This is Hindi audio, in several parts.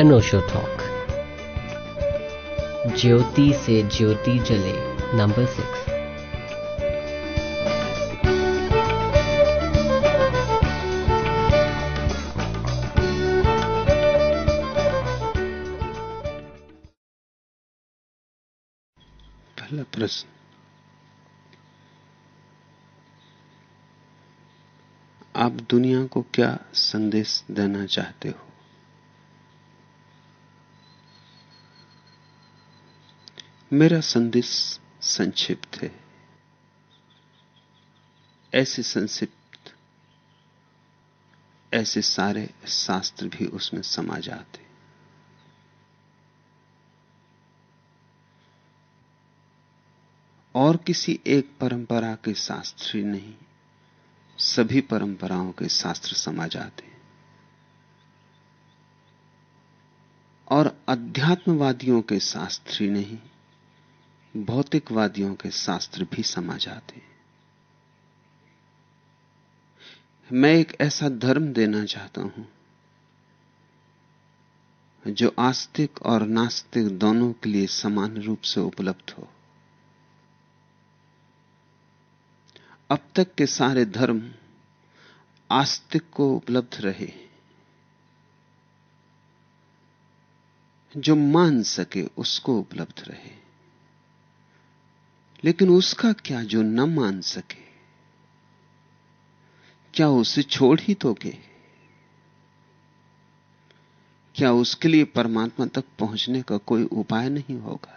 अनोशो टॉक ज्योति से ज्योति जले नंबर सिक्स पहला प्रश्न. आप दुनिया को क्या संदेश देना चाहते हो? मेरा संदेश संक्षिप्त है। ऐसे संक्षिप्त, ऐसे सारे शास्त्र भी उसमें समा जाते। और किसी एक परंपरा के शास्त्र नहीं, सभी परंपराओं के शास्त्र समा जाते। और अध्यात्मवादियों के शास्त्र नहीं भौतिकवादियों के शास्त्र भी समा जाते हैं। मैं एक ऐसा धर्म देना चाहता हूँ, जो आस्तिक और नास्तिक दोनों के लिए समान रूप से उपलब्ध हो। अब तक के सारे धर्म आस्तिक को उपलब्ध रहे जो मान सके उसको उपलब्ध रहे लेकिन उसका क्या जो न मान सके? क्या उसे छोड़ ही दोगे? क्या उसके लिए परमात्मा तक पहुँचने का कोई उपाय नहीं होगा?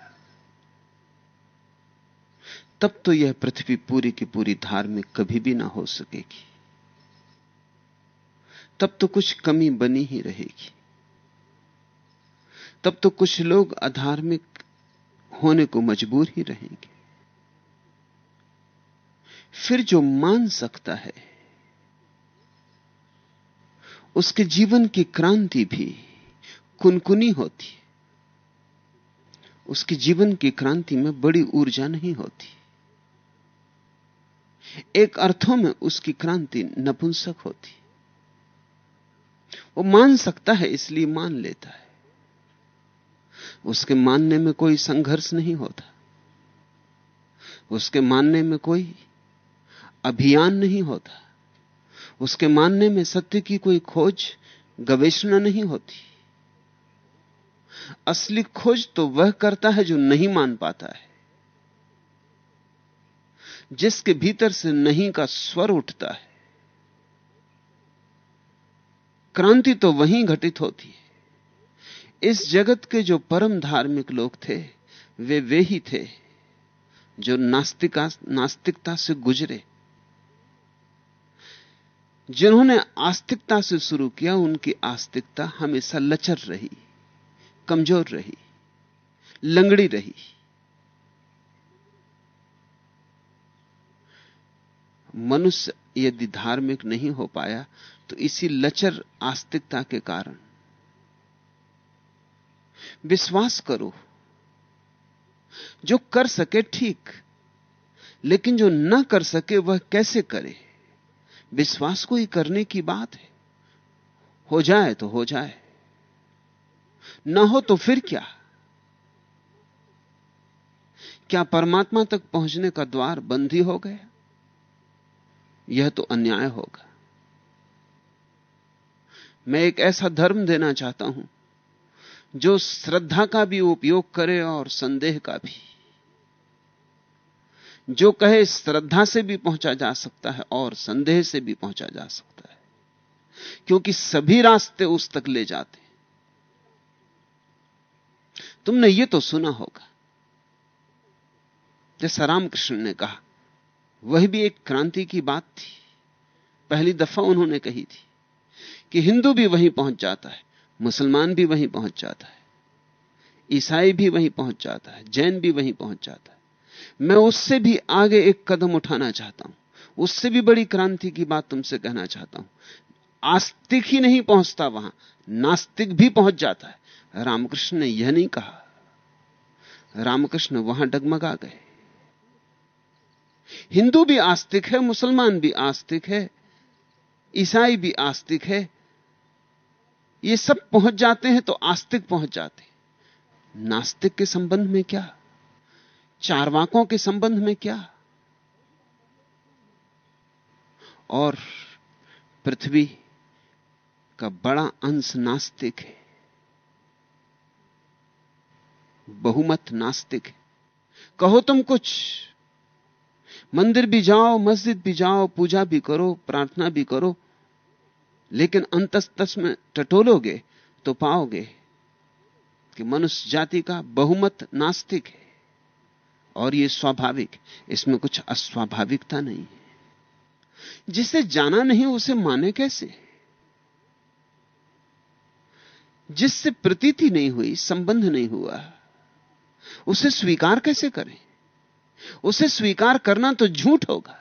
तब तो यह पृथ्वी पूरी की पूरी धार्मिक कभी भी ना हो सकेगी। तब तो कुछ कमी बनी ही रहेगी। तब तो कुछ लोग अधार्मिक होने को मजबूर ही रहेंगे। फिर जो मान सकता है, उसके जीवन की क्रांति भी कुनकुनी होती उसके जीवन की क्रांति में बड़ी ऊर्जा नहीं होती। एक अर्थों में उसकी क्रांति नपुंसक होती वो मान सकता है, इसलिए मान लेता है। उसके मानने में कोई संघर्ष नहीं होता। उसके मानने में कोई अभियान नहीं होता। उसके मानने में सत्य की कोई खोज, गवेषणा नहीं होती। असली खोज तो वह करता है जो नहीं मान पाता है। जिसके भीतर से नहीं का स्वर उठता है। क्रांति तो वहीं घटित होती है। इस जगत के जो परम धार्मिक लोग थे, वे वे ही थे, जो नास्तिका, नास्तिकता से गुजरे। जिन्होंने आस्तिकता से शुरू किया, उनकी आस्तिकता हमेशा लचर रही, कमज़ोर रही, लंगड़ी रही। मनुष्य यदि धार्मिक नहीं हो पाया तो इसी लचर आस्तिकता के कारण। विश्वास करो, जो कर सके ठीक, लेकिन जो न कर सके, वह कैसे करे? विश्वास को ही करने की बात है? हो जाए तो हो जाए। न हो तो फिर क्या? क्या परमात्मा तक पहुँचने का द्वार बंद ही हो गया? यह तो अन्याय होगा। मैं एक ऐसा धर्म देना चाहता हूँ, जो श्रद्धा का भी उपयोग करे और संदेह का भी। जो कहे, श्रद्धा से भी पहुँचा जा सकता है और संदेह से भी पहुँचा जा सकता है। क्योंकि सभी रास्ते उस तक ले जाते तुमने यह तो सुना होगा। जैसा रामकृष्ण ने कहा, वह भी एक क्रांति की बात थी। पहली दफ़ा उन्होंने कही थी कि हिंदू भी वहीं पहुँच जाता है, मुसलमान भी वहीं पहुँच जाता है, ईसाई भी वहीं पहुँच जाता है, जैन भी वहीं पहुँच जाता है। मैं उससे भी आगे एक कदम उठाना चाहता हूँ। उससे भी बड़ी क्रांति की बात तुमसे कहना चाहता हूँ। आस्तिक ही नहीं पहुँचता वहाँ, नास्तिक भी पहुँच जाता है। रामकृष्ण ने यह नहीं कहा। रामकृष्ण वहाँ डगमगा गए। हिंदू भी आस्तिक है, मुसलमान भी आस्तिक है, ईसाई भी आस्तिक है। ये सब पहुँच जाते हैं तो आस्तिक पहुँच जाते नास्तिक के संबंध में क्या? चारवाकों के संबंध में क्या? और पृथ्वी का बड़ा अंश नास्तिक है। बहुमत नास्तिक है। कहो तुम कुछ। मंदिर भी जाओ, मस्जिद भी जाओ, पूजा भी करो, प्रार्थना भी करो, लेकिन अंतस्तस में टटोलोगे तो पाओगे कि मनुष्य जाति का बहुमत नास्तिक है। और यह स्वाभाविक, इसमें कुछ अस्वाभाविकता नहीं है। जिसे जाना नहीं, उसे माने कैसे? जिससे प्रतीति नहीं हुई, संबंध नहीं हुआ, उसे स्वीकार कैसे करें? उसे स्वीकार करना तो झूठ होगा,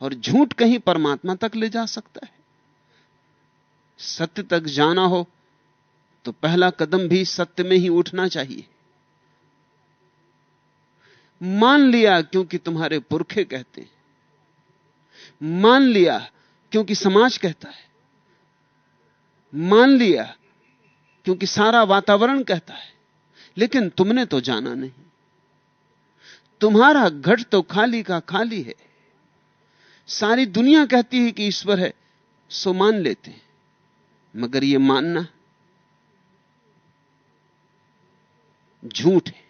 और झूठ कहीं परमात्मा तक ले जा सकता है। सत्य तक जाना हो तो पहला कदम भी सत्य में ही उठना चाहिए। मान लिया क्योंकि तुम्हारे पुरखे कहते हैं। मान लिया क्योंकि समाज कहता है। मान लिया क्योंकि सारा वातावरण कहता है। लेकिन तुमने तो जाना नहीं। तुम्हारा घट तो खाली का खाली है। सारी दुनिया कहती है कि ईश्वर है, सो मान लेते हैं। मगर यह मानना झूठ है,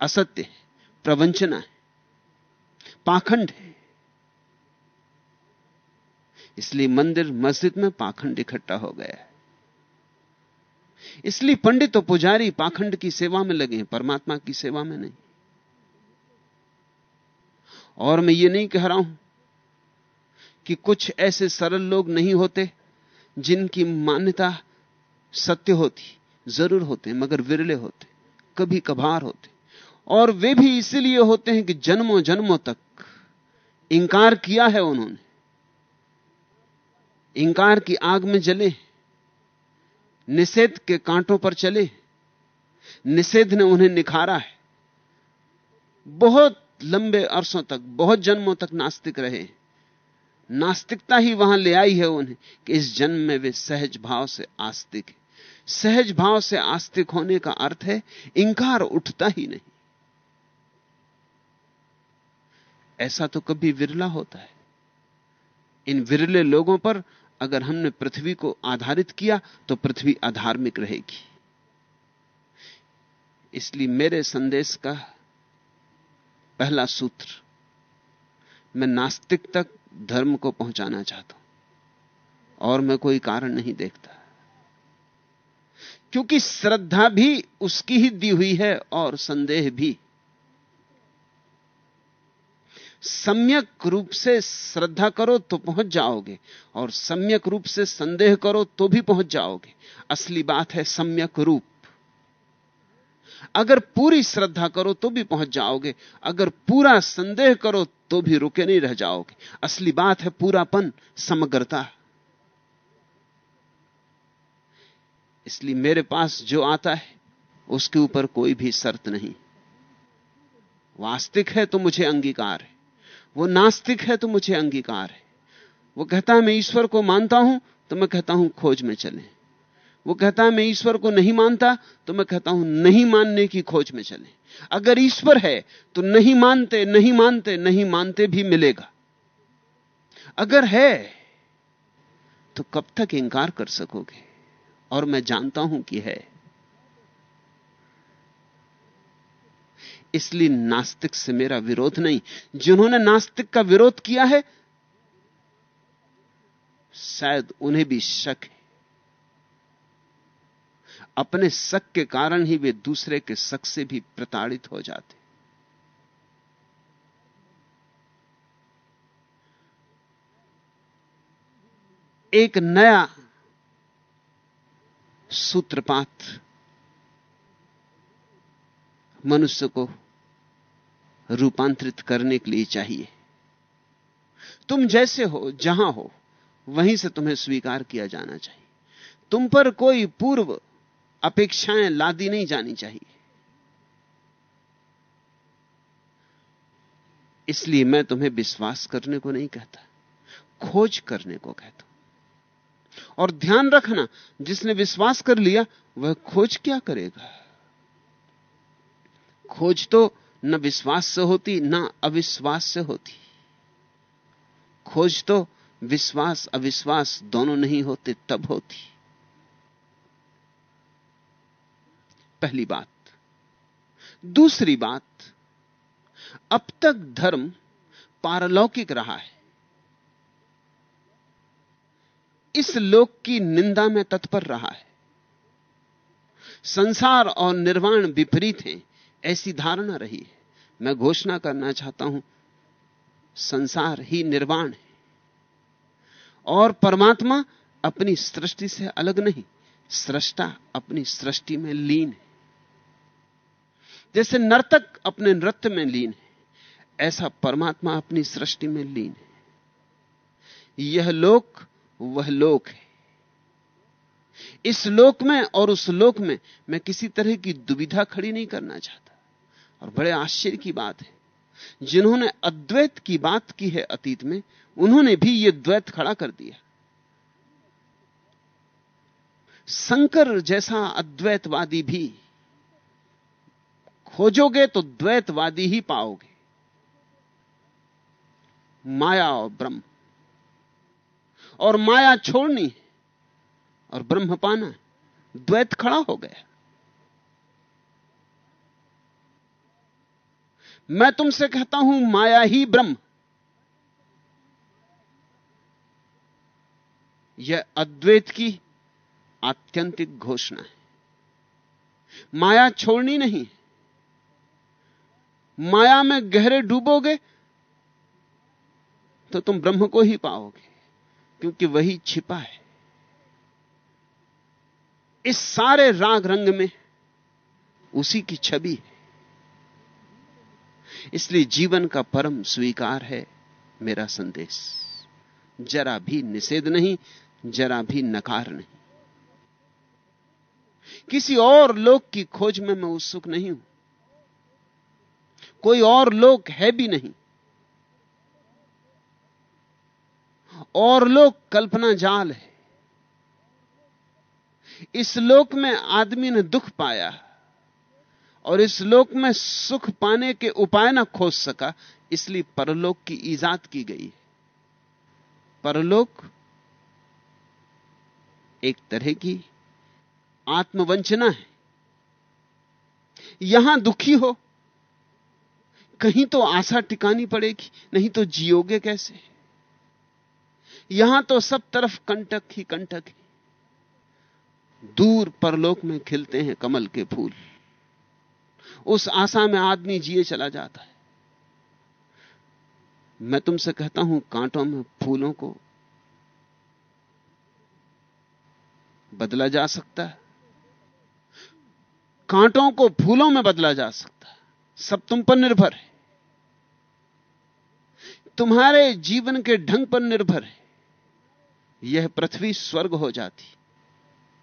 असत्य है। प्रवंचना है। पाखंड है। इसलिए मंदिर मस्जिद में पाखंड इकट्ठा हो गया है। इसलिए पंडित और पुजारी पाखंड की सेवा में लगे हैं, परमात्मा की सेवा में नहीं। और मैं ये नहीं कह रहा हूँ कि कुछ ऐसे सरल लोग नहीं होते जिनकी मान्यता सत्य होती, ज़रूर होते, मगर विरले होते, कभी कभार होते। और वे भी इसीलिए होते हैं कि जन्मों जन्मों तक इंकार किया है उन्होंने। इंकार की आग में जले, निषेध के कांटों पर चले, निषेध ने उन्हें निखारा है। बहुत लंबे अरसों तक, बहुत जन्मों तक नास्तिक रहे। नास्तिकता ही वहाँ ले आई है उन्हें कि इस जन्म में वे सहज भाव से आस्तिक सहज भाव से आस्तिक होने का अर्थ है, इंकार उठता ही नहीं। ऐसा तो कभी विरला होता है। इन विरले लोगों पर अगर हमने पृथ्वी को आधारित किया तो पृथ्वी अधार्मिक रहेगी। इसलिए मेरे संदेश का पहला सूत्र, मैं नास्तिक तक धर्म को पहुंचाना चाहता हूँ, और मैं कोई कारण नहीं देखता। क्योंकि श्रद्धा भी उसकी ही दी हुई है और संदेह भी। सम्यक रूप से श्रद्धा करो तो पहुँच जाओगे, और सम्यक रूप से संदेह करो तो भी पहुँच जाओगे। असली बात है सम्यक रूप। अगर पूरी श्रद्धा करो तो भी पहुँच जाओगे, अगर पूरा संदेह करो तो भी रुके नहीं रह जाओगे। असली बात है पूरापन, समग्रता। इसलिए मेरे पास जो आता है, उसके ऊपर कोई भी शर्त नहीं। वास्तविक है तो मुझे अंगीकार है। वो नास्तिक है तो मुझे अंगीकार है। वो कहता है, मैं ईश्वर को मानता हूँ तो मैं कहता हूँ, खोज में चले। वो कहता है, मैं ईश्वर को नहीं मानता तो मैं कहता हूँ, नहीं मानने की खोज में चले। अगर ईश्वर है तो नहीं मानते नहीं मानते नहीं मानते भी मिलेगा। अगर है तो कब तक इंकार कर सकोगे? और मैं जानता हूँ कि है। इसलिए नास्तिक से मेरा विरोध नहीं। जिन्होंने नास्तिक का विरोध किया है, शायद उन्हें भी शक है। अपने शक के कारण ही वे दूसरे के शक से भी प्रताड़ित हो जाते। एक नया सूत्रपात मनुष्य को रूपांतरित करने के लिए चाहिए। तुम जैसे हो, जहाँ हो, वहीं से तुम्हें स्वीकार किया जाना चाहिए। तुम पर कोई पूर्व अपेक्षाएँ लादी नहीं जानी चाहिए। इसलिए मैं तुम्हें विश्वास करने को नहीं कहता, खोज करने को कहता और ध्यान रखना, जिसने विश्वास कर लिया, वह खोज क्या करेगा? खोज तो न विश्वास से होती, न अविश्वास से होती। खोज तो विश्वास, अविश्वास दोनों नहीं होते, तब होती। पहली बात। दूसरी बात, अब तक धर्म पारलौकिक रहा है। इस लोक की निंदा में तत्पर रहा है। संसार और निर्वाण विपरीत हैं। ऐसी धारणा रही है। मैं घोषणा करना चाहता हूँ, संसार ही निर्वाण है। और परमात्मा अपनी सृष्टि से अलग नहीं, सृष्टा अपनी सृष्टि में लीन है। जैसे नर्तक अपने नृत्य में लीन है, ऐसा परमात्मा अपनी सृष्टि में लीन है। यह लोक, वह लोक है। इस लोक में और उस लोक में मैं किसी तरह की दुविधा खड़ी नहीं करना चाहता। और बड़े आश्चर्य की बात है। जिन्होंने अद्वैत की बात की है अतीत में, उन्होंने भी यह द्वैत खड़ा कर दिया। शंकर जैसा अद्वैतवादी भी, खोजोगे तो द्वैतवादी ही पाओगे। माया और ब्रह्म। और माया छोड़नी और ब्रह्म पाना द्वैत खड़ा हो गया। मैं तुमसे कहता हूँ, माया ही ब्रह्म। यह अद्वैत की आत्यंतिक घोषणा है। माया छोड़नी नहीं माया में गहरे डूबोगे तो तुम ब्रह्म को ही पाओगे, क्योंकि वही छिपा है। इस सारे राग रंग में उसी की छवि है। इसलिए जीवन का परम स्वीकार है मेरा संदेश। जरा भी निषेध नहीं, जरा भी नकार नहीं। किसी और लोक की खोज में मैं उत्सुक नहीं हूँ। कोई और लोक है भी नहीं। और लोक कल्पना जाल है। इस लोक में आदमी ने दुख पाया। और इस लोक में सुख पाने के उपाय ना खोज सका, इसलिए परलोक की ईजाद की गई परलोक एक तरह की आत्मवंचना है। यहाँ दुखी हो, कहीं तो आशा टिकानी पड़ेगी, नहीं तो जियोगे कैसे? यहाँ तो सब तरफ़ कंटक ही कंटक है। दूर परलोक में खिलते हैं कमल के फूल। उस आशा में आदमी जिए चला जाता है। मैं तुमसे कहता हूँ, कांटों में फूलों को बदला जा सकता है। कांटों को फूलों में बदला जा सकता है। सब तुम पर निर्भर है। तुम्हारे जीवन के ढंग पर निर्भर है। यह पृथ्वी स्वर्ग हो जाती,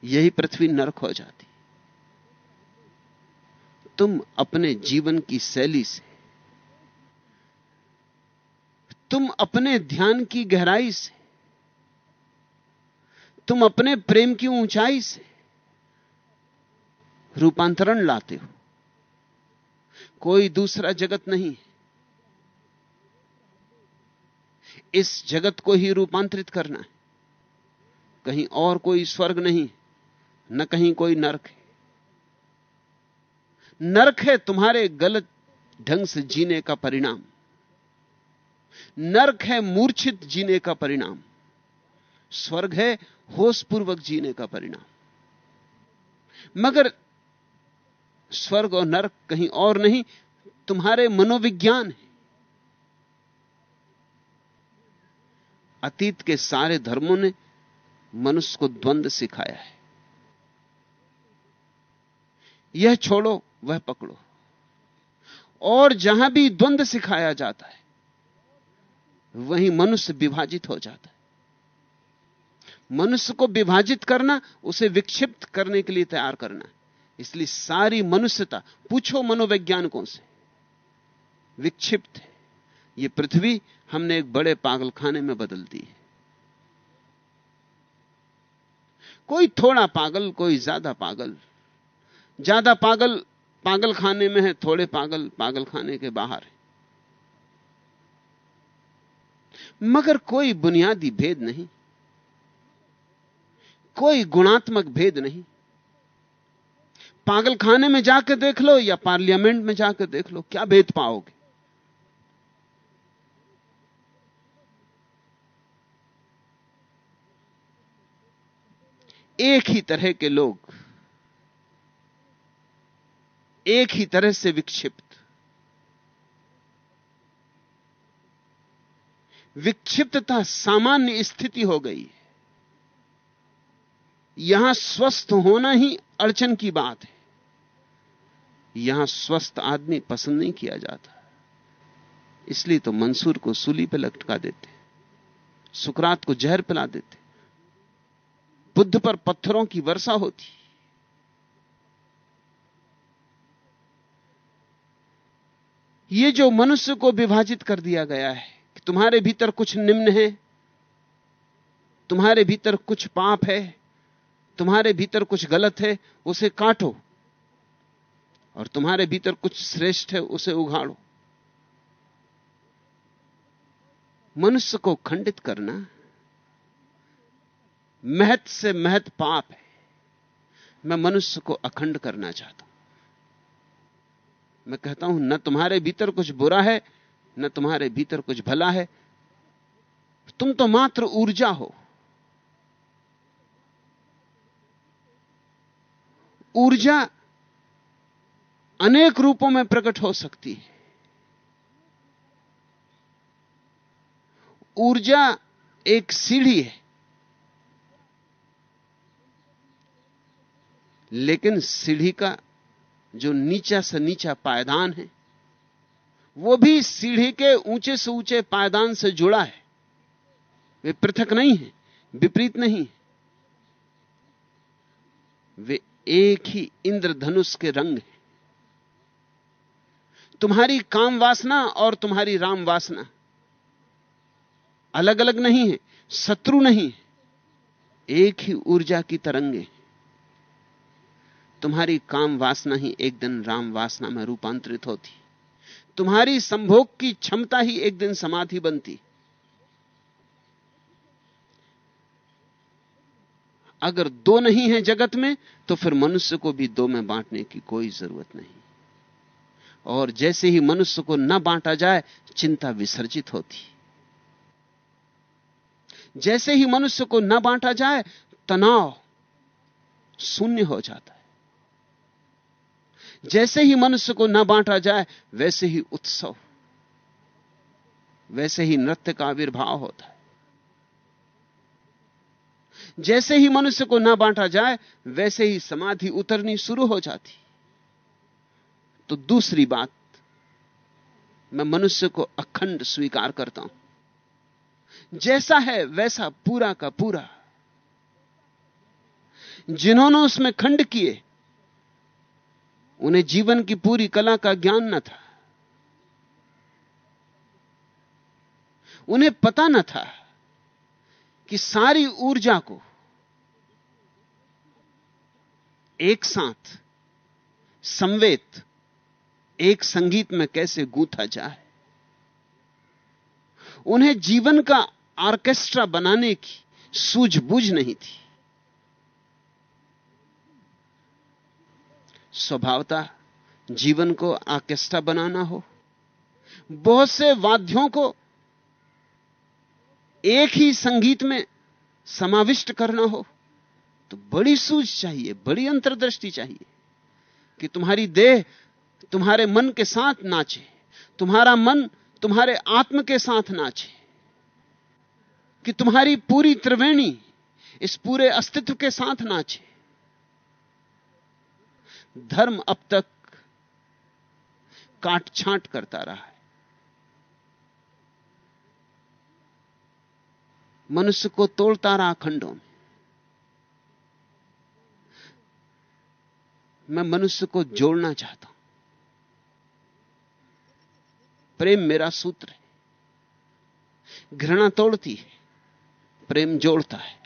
यही पृथ्वी नरक हो जाती। तुम अपने जीवन की शैली से, तुम अपने ध्यान की गहराई से, तुम अपने प्रेम की ऊंचाई से रूपांतरण लाते हो। कोई दूसरा जगत नहीं इस जगत को ही रूपांतरित करना है। कहीं और कोई स्वर्ग नहीं न कहीं कोई नरक है। नरक है तुम्हारे गलत ढंग से जीने का परिणाम। नरक है मूर्छित जीने का परिणाम। स्वर्ग है होशपूर्वक जीने का परिणाम। मगर स्वर्ग और नरक कहीं और नहीं, तुम्हारे मनोविज्ञान है। अतीत के सारे धर्मों ने मनुष्य को द्वंद्व सिखाया है। यह छोड़ो, वह पकड़ो। और जहाँ भी द्वंद्व सिखाया जाता है, वहीं मनुष्य विभाजित हो जाता है। मनुष्य को विभाजित करना, उसे विक्षिप्त करने के लिए तैयार करना। इसलिए सारी मनुष्यता, पूछो मनोवैज्ञानिकों से? विक्षिप्त है। यह पृथ्वी हमने एक बड़े पागलखाने में बदल दी है। कोई थोड़ा पागल, कोई ज़्यादा पागल ज़्यादा पागल पागल खाने में है, थोड़े पागल पागल खाने के बाहर है। मगर कोई बुनियादी भेद नहीं। कोई गुणात्मक भेद नहीं। पागल खाने में जाकर देख लो या पार्लियामेंट में जाकर देख लो, क्या भेद पाओगे? एक ही तरह के लोग एक ही तरह से विक्षिप्त। विक्षिप्तता सामान्य स्थिति हो गई। यहाँ स्वस्थ होना ही अड़चन की बात है। यहाँ स्वस्थ आदमी पसंद नहीं किया जाता। इसलिए तो मंसूर को सूली पर लटका देते, सुकरात को जहर पिला देते। बुद्ध पर पत्थरों की वर्षा होती। ये जो मनुष्य को विभाजित कर दिया गया है कि तुम्हारे भीतर कुछ निम्न है, तुम्हारे भीतर कुछ पाप है, तुम्हारे भीतर कुछ गलत है, उसे काटो और तुम्हारे भीतर कुछ श्रेष्ठ है, उसे उघाड़ो। मनुष्य को खंडित करना महत से महत पाप है। मैं मनुष्य को अखंड करना चाहता हूँ। मैं कहता हूँ, न तुम्हारे भीतर कुछ बुरा है, न तुम्हारे भीतर कुछ भला है। तुम तो मात्र ऊर्जा हो। ऊर्जा अनेक रूपों में प्रकट हो सकती है। ऊर्जा एक सीढ़ी है, लेकिन सीढ़ी का जो नीचा से नीचा पायदान है, वो भी सीढ़ी के ऊँचे से ऊँचे पायदान से जुड़ा है। वे पृथक नहीं है, विपरीत नहीं है। वे एक ही इंद्रधनुष के रंग हैं। तुम्हारी काम वासना और तुम्हारी राम वासना अलग अलग नहीं है, शत्रु नहीं है, एक ही ऊर्जा की तरंगे तुम्हारी काम वासना ही एक दिन राम वासना में रूपांतरित होती। तुम्हारी संभोग की क्षमता ही एक दिन समाधि बनती। अगर दो नहीं है जगत में तो फिर मनुष्य को भी दो में बांटने की कोई ज़रूरत नहीं। और जैसे ही मनुष्य को न बांटा जाए, चिंता विसर्जित होती। जैसे ही मनुष्य को न बांटा जाए, तनाव शून्य हो जाता। जैसे ही मनुष्य को न बांटा जाए, वैसे ही उत्सव, वैसे ही नृत्य का आविर्भाव होता है। जैसे ही मनुष्य को न बांटा जाए, वैसे ही समाधि उतरनी शुरू हो जाती। तो दूसरी बात, मैं मनुष्य को अखंड स्वीकार करता हूँ। जैसा है, वैसा पूरा का पूरा। जिन्होंने उसमें खंड किए उन्हें जीवन की पूरी कला का ज्ञान न था। उन्हें पता न था कि सारी ऊर्जा को एक साथ, संवेद, एक संगीत में कैसे गूंथा जाए। उन्हें जीवन का ऑर्केस्ट्रा बनाने की सूझबूझ नहीं थी। स्वभावता, जीवन को ऑर्केस्ट्रा बनाना हो। बहुत से वाद्यों को एक ही संगीत में समाविष्ट करना हो तो बड़ी सूझ चाहिए, बड़ी अंतर्दृष्टि चाहिए कि तुम्हारी देह तुम्हारे मन के साथ नाचे, तुम्हारा मन तुम्हारे आत्म के साथ नाचे, कि तुम्हारी पूरी त्रिवेणी इस पूरे अस्तित्व के साथ नाचे। धर्म अब तक काट छांट करता रहा है। मनुष्य को तोड़ता रहा खंडों में। मैं मनुष्य को जोड़ना चाहता हूँ। प्रेम मेरा सूत्र है। घृणा तोड़ती है, प्रेम जोड़ता है।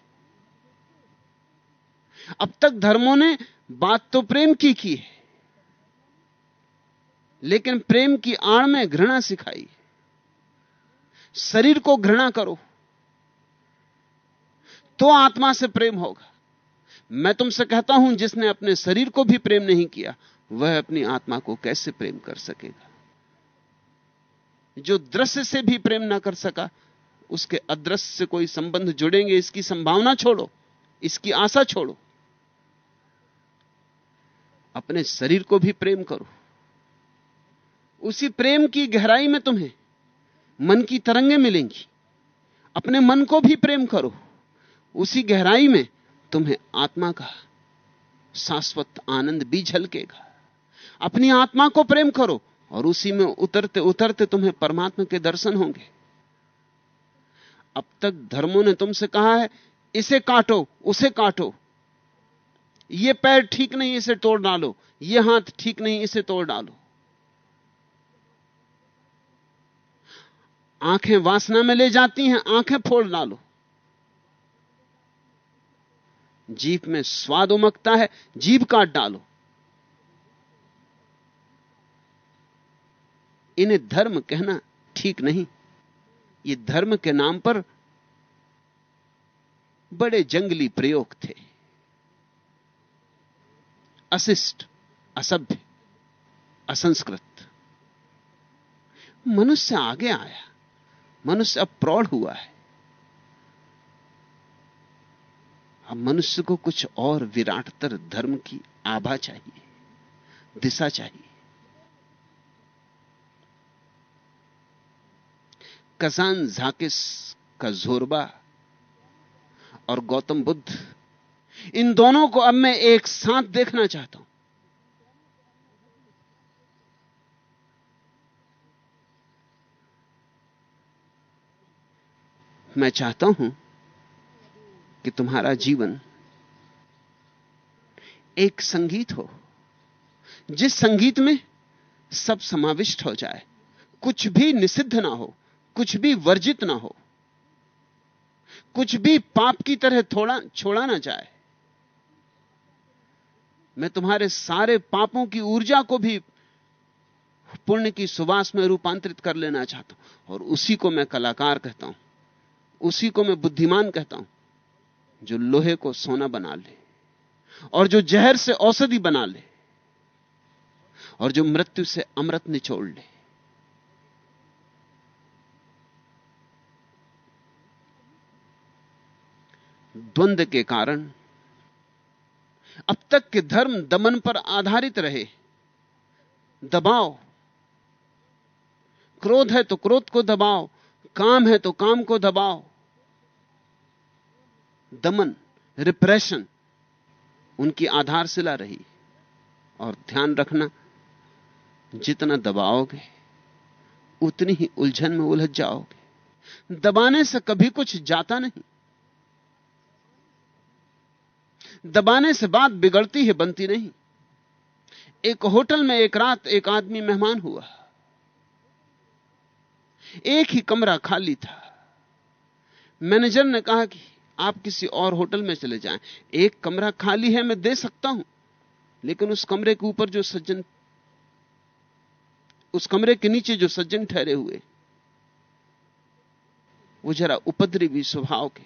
अब तक धर्मों ने बात तो प्रेम की की है, लेकिन प्रेम की आड़ में घृणा सिखाई। शरीर को घृणा करो तो आत्मा से प्रेम होगा। मैं तुमसे कहता हूँ, जिसने अपने शरीर को भी प्रेम नहीं किया, वह अपनी आत्मा को कैसे प्रेम कर सकेगा? जो दृश्य से भी प्रेम ना कर सका, उसके अदृश्य से कोई संबंध जुड़ेंगे, इसकी संभावना छोड़ो, इसकी आशा छोड़ो। अपने शरीर को भी प्रेम करो। उसी प्रेम की गहराई में तुम्हें मन की तरंगे मिलेंगी। अपने मन को भी प्रेम करो। उसी गहराई में तुम्हें आत्मा का शाश्वत आनंद भी झलकेगा। अपनी आत्मा को प्रेम करो और उसी में उतरते उतरते तुम्हें परमात्मा के दर्शन होंगे। अब तक धर्मों ने तुमसे कहा है, इसे काटो, उसे काटो। ये पैर ठीक नहीं, इसे तोड़ डालो। ये हाथ ठीक नहीं, इसे तोड़ डालो। आँखें वासना में ले जाती हैं, आँखें फोड़ डालो। जीप में स्वाद उमकता है जीप काट डालो। इन्हें धर्म कहना ठीक नहीं। ये धर्म के नाम पर बड़े जंगली प्रयोग थे। अशिष्ट असभ्य, असंस्कृत। मनुष्य आगे आया, मनुष्य अब प्रौढ़ हुआ है। अब मनुष्य को कुछ और विराटतर धर्म की आभा चाहिए, दिशा चाहिए। कसान झाकिस का जोरबा और गौतम बुद्ध इन दोनों को अब मैं एक साथ देखना चाहता हूँ। मैं चाहता हूँ कि तुम्हारा जीवन एक संगीत हो, जिस संगीत में सब समाविष्ट हो जाए। कुछ भी निषिद्ध ना हो, कुछ भी वर्जित ना हो, कुछ भी पाप की तरह थोड़ा, छोड़ा ना जाए। मैं तुम्हारे सारे पापों की ऊर्जा को भी पुण्य की सुवास में रूपांतरित कर लेना चाहता हूँ। और उसी को मैं कलाकार कहता हूँ। उसी को मैं बुद्धिमान कहता हूँ, जो लोहे को सोना बना ले, और जो जहर से औषधि बना ले, और जो मृत्यु से अमृत निचोड़ ले। द्वंद के कारण अब तक के धर्म दमन पर आधारित रहे। दबाओ। क्रोध है तो क्रोध को दबाओ, काम है तो काम को दबाओ। दमन रिप्रेशन उनकी आधारशिला रही। और ध्यान रखना, जितना दबाओगे, उतनी ही उलझन में उलझ जाओगे। दबाने से कभी कुछ जाता नहीं। दबाने से बात बिगड़ती है, बनती नहीं। एक होटल में एक रात एक आदमी मेहमान हुआ। एक ही कमरा खाली था। मैनेजर ने कहा कि आप किसी और होटल में चले जाएँ। एक कमरा खाली है, मैं दे सकता हूँ। लेकिन उस कमरे के ऊपर जो सज्जन, उस कमरे के नीचे जो सज्जन ठहरे हुए, वो जरा उपद्रवी स्वभाव के।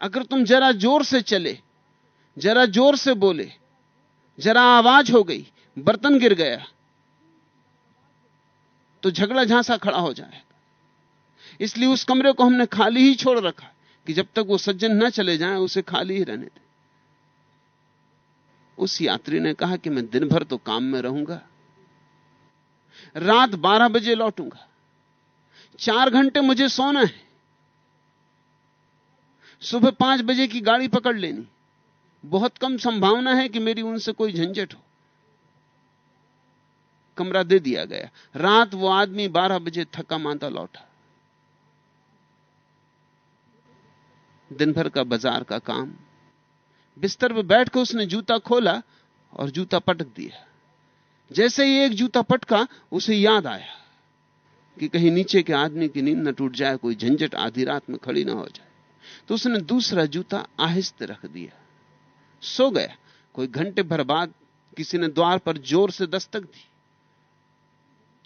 अगर तुम जरा ज़ोर से चले जरा ज़ोर से बोले। जरा आवाज़ हो गई, बर्तन गिर गया। तो झगड़ा झांसा खड़ा हो जाएगा इसलिए उस कमरे को हमने खाली ही छोड़ रखा कि जब तक वो सज्जन न चले जाएँ, उसे खाली ही रहने दें। उस यात्री ने कहा कि मैं दिन भर तो काम में रहूँगा। रात 12 बजे लौटूँगा। चार घंटे मुझे सोना है। सुबह पाँच बजे की गाड़ी पकड़ लेनी। बहुत कम संभावना है कि मेरी उनसे कोई झंझट हो। कमरा दे दिया गया। रात वो आदमी 12 बजे थका मांदा लौटा। दिन भर का बाज़ार का काम। बिस्तर पर बैठकर उसने जूता खोला और जूता पटक दिया। जैसे ही एक जूता पटका, उसे याद आया कि कहीं नीचे के आदमी की नींद न टूट जाए, कोई झंझट आधी रात में खड़ी ना हो जाए। तो उसने दूसरा जूता आहिस्ते रख दिया। सो गया कोई घंटे भर बाद किसी ने द्वार पर ज़ोर से दस्तक दी।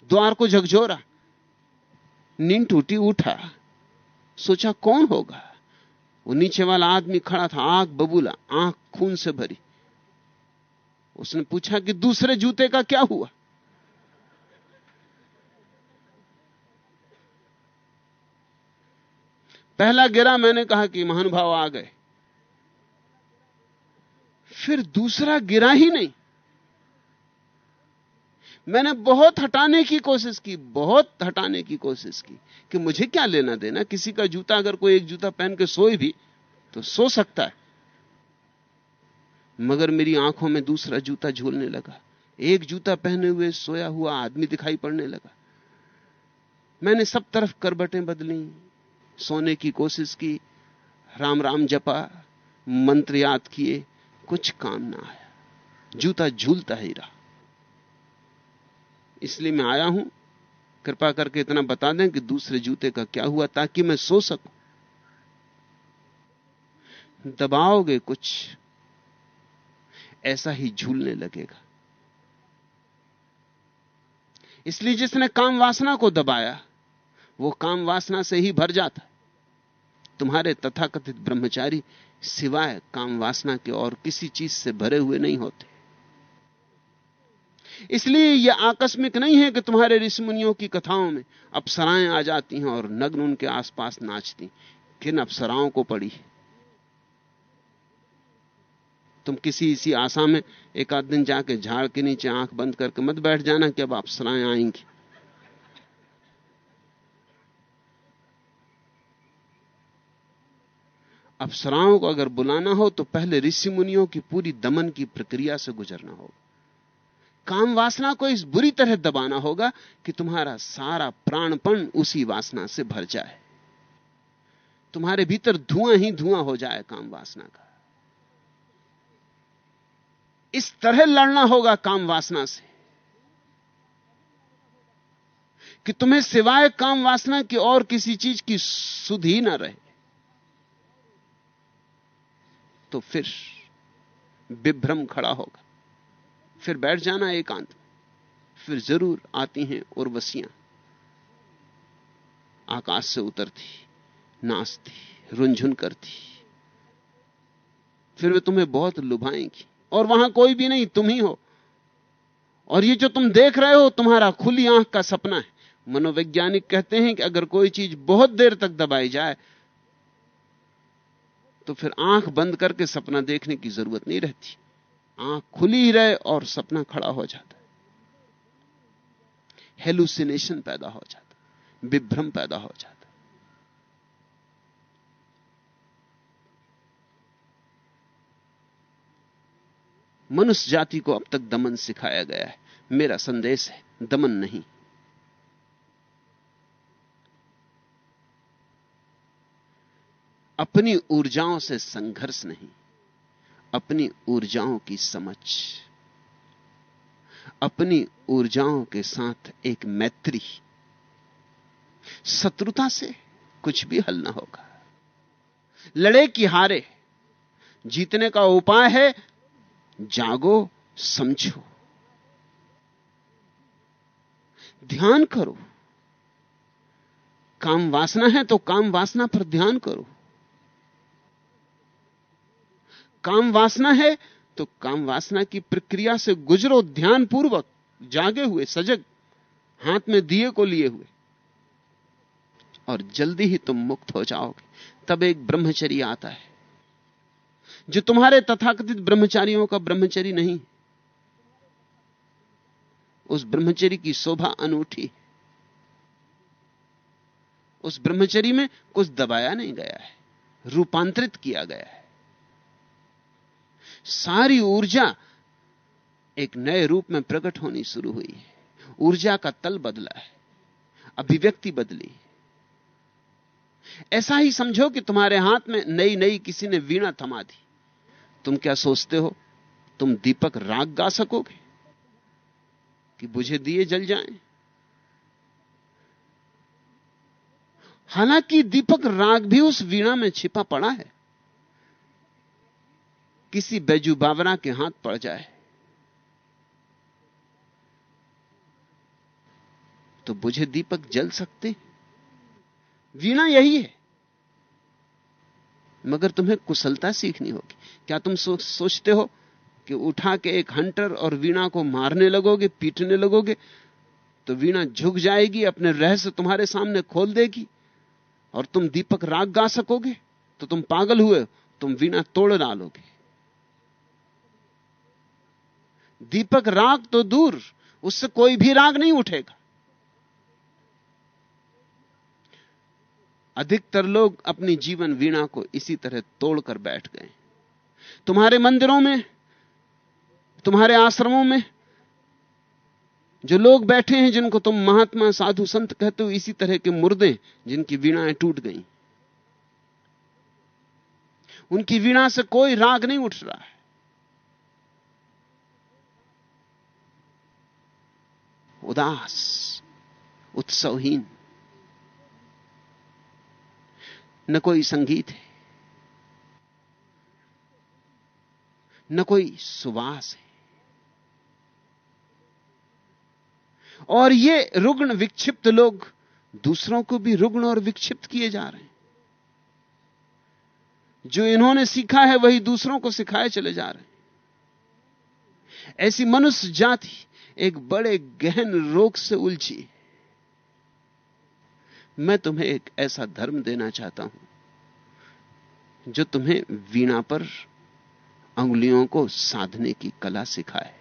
द्वार को झकझोरा। नींद टूटी, उठा। सोचा कौन होगा? वो नीचे वाला आदमी खड़ा था आँख बबूला, आँख खून से भरी। उसने पूछा कि दूसरे जूते का क्या हुआ? पहला गिरा, मैंने कहा कि महानुभाव आ गए। फिर दूसरा गिरा ही नहीं। मैंने बहुत हटाने की कोशिश की, बहुत हटाने की कोशिश की कि मुझे क्या लेना देना। किसी का जूता, अगर कोई एक जूता पहन के सोए भी तो सो सकता है। मगर मेरी आँखों में दूसरा जूता झूलने लगा। एक जूता पहने हुए सोया हुआ आदमी दिखाई पड़ने लगा। मैंने सब तरफ़ करबटें बदली, सोने की कोशिश की, राम राम जपा, मंत्र याद किए कुछ काम ना आया। जूता झूलता ही रहा। इसलिए मैं आया हूँ। कृपा करके इतना बता दें कि दूसरे जूते का क्या हुआ ताकि मैं सो सकूँ। दबाओगे कुछ, ऐसा ही झूलने लगेगा। इसलिए जिसने काम वासना को दबाया, वो काम वासना से ही भर जाता। तुम्हारे तथाकथित ब्रह्मचारी सिवाय काम वासना के और किसी चीज़ से भरे हुए नहीं होते। इसलिए यह आकस्मिक नहीं है कि तुम्हारे ऋषि मुनियों की कथाओं में अप्सराएँ आ जाती हैं और नग्न उनके आसपास नाचती। किन अप्सराओं को पड़ी? तुम किसी इसी आशा में एक आध दिन जाके झाड़ के नीचे आँख बंद करके मत बैठ जाना कि अब अप्सराएँ आएँगी। अप्सराओं को अगर बुलाना हो तो पहले ऋषि मुनियों की पूरी दमन की प्रक्रिया से गुजरना होगा। काम वासना को इस बुरी तरह दबाना होगा कि तुम्हारा सारा प्राणपण उसी वासना से भर जाए। तुम्हारे भीतर धुआँ ही धुआँ हो जाए काम वासना का। इस तरह लड़ना होगा काम वासना से कि तुम्हें सिवाय काम वासना की और किसी चीज़ की सुध ना रहे। तो फिर विभ्रम खड़ा होगा। फिर बैठ जाना एकांत। में फिर ज़रूर आती हैं उर्वशियाँ। आकाश से उतरती, नाचती, रुंझुन करती। फिर वे तुम्हें बहुत लुभाएँगी। और वहाँ कोई भी नहीं, तुम ही हो। और ये जो तुम देख रहे हो, तुम्हारा खुली आँख का सपना है। मनोवैज्ञानिक कहते हैं कि अगर कोई चीज़ बहुत देर तक दबाई जाए तो फिर आँख बंद करके सपना देखने की ज़रूरत नहीं रहती। आँख खुली ही रहे और सपना खड़ा हो जाता हेलुसिनेशन पैदा हो जाता विभ्रम पैदा हो जाता मनुष्य जाति को अब तक दमन सिखाया गया है। मेरा संदेश है, दमन नहीं। अपनी ऊर्जाओं से संघर्ष नहीं, अपनी ऊर्जाओं की समझ, अपनी ऊर्जाओं के साथ एक मैत्री। शत्रुता से कुछ भी हल ना होगा। लड़े की हारे, जीतने का उपाय है, जागो, समझो। ध्यान करो। काम वासना है तो काम वासना पर ध्यान करो। काम वासना है तो काम वासना की प्रक्रिया से गुजरो ध्यान पूर्वक जागे हुए, सजग, हाथ में दिए को लिए हुए। और जल्दी ही तुम मुक्त हो जाओगे। तब एक ब्रह्मचर्य आता है, जो तुम्हारे तथाकथित ब्रह्मचारियों का ब्रह्मचर्य नहीं। उस ब्रह्मचर्य की शोभा अनूठी। उस ब्रह्मचर्य में कुछ दबाया नहीं गया है, रूपांतरित किया गया है। सारी ऊर्जा एक नए रूप में प्रकट होनी शुरू हुई है। ऊर्जा का तल बदला है, अभिव्यक्ति बदली ऐसा ही समझो कि तुम्हारे हाथ में नई नई किसी ने वीणा थमा दी। तुम क्या सोचते हो? तुम दीपक राग गा सकोगे कि बुझे दिए जल जाएँ? हालाँकि दीपक राग भी उस वीणा में छिपा पड़ा है। किसी बैजू बावरा के हाथ पड़ जाए। तो बुझे दीपक जल सकते वीणा यही है। मगर तुम्हें कुशलता सीखनी होगी। क्या तुम सो, सोचते हो कि उठा के एक हंटर और वीणा को मारने लगोगे पीटने लगोगे तो वीणा झुक जाएगी अपने रहस्य तुम्हारे सामने खोल देगी और तुम दीपक राग गा सकोगे तो तुम पागल हुए तुम वीणा तोड़ डालोगे। दीपक राग तो दूर, उससे कोई भी राग नहीं उठेगा। अधिकतर लोग अपनी जीवन वीणा को इसी तरह तोड़कर बैठ गए। तुम्हारे मंदिरों में, तुम्हारे आश्रमों में, जो लोग बैठे हैं, जिनको तुम महात्मा, साधु, संत कहते हो, इसी तरह के मुर्दे, जिनकी वीणाएँ टूट गई। उनकी वीणा से कोई राग नहीं उठ रहा है। उदास, उत्सवहीन। न कोई संगीत है, न कोई सुवास है। और ये रुग्ण विक्षिप्त लोग दूसरों को भी रुग्ण और विक्षिप्त किए जा रहे हैं। जो इन्होंने सीखा है, वही दूसरों को सिखाए चले जा रहे हैं। ऐसी मनुष्य जाति एक बड़े गहन रोग से उलझी। मैं तुम्हें एक ऐसा धर्म देना चाहता हूँ, जो तुम्हें वीणा पर अंगुलियों को साधने की कला सिखाए,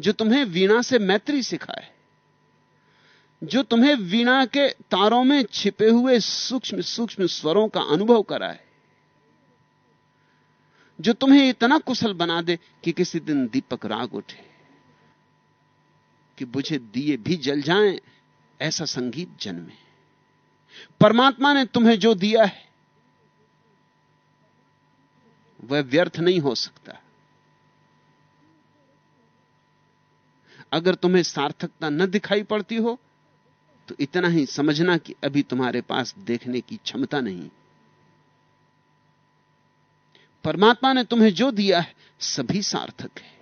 जो तुम्हें वीणा से मैत्री सिखाए, जो तुम्हें वीणा के तारों में छिपे हुए सूक्ष्म सूक्ष्म स्वरों का अनुभव कराए, जो तुम्हें इतना कुशल बना दे कि किसी दिन दीपक राग उठे। कि बुझे दिए भी जल जाएँ, ऐसा संगीत जन्मे। परमात्मा ने तुम्हें जो दिया है, वह व्यर्थ नहीं हो सकता। अगर तुम्हें सार्थकता न दिखाई पड़ती हो तो इतना ही समझना कि अभी तुम्हारे पास देखने की क्षमता नहीं। परमात्मा ने तुम्हें जो दिया है, सभी सार्थक है।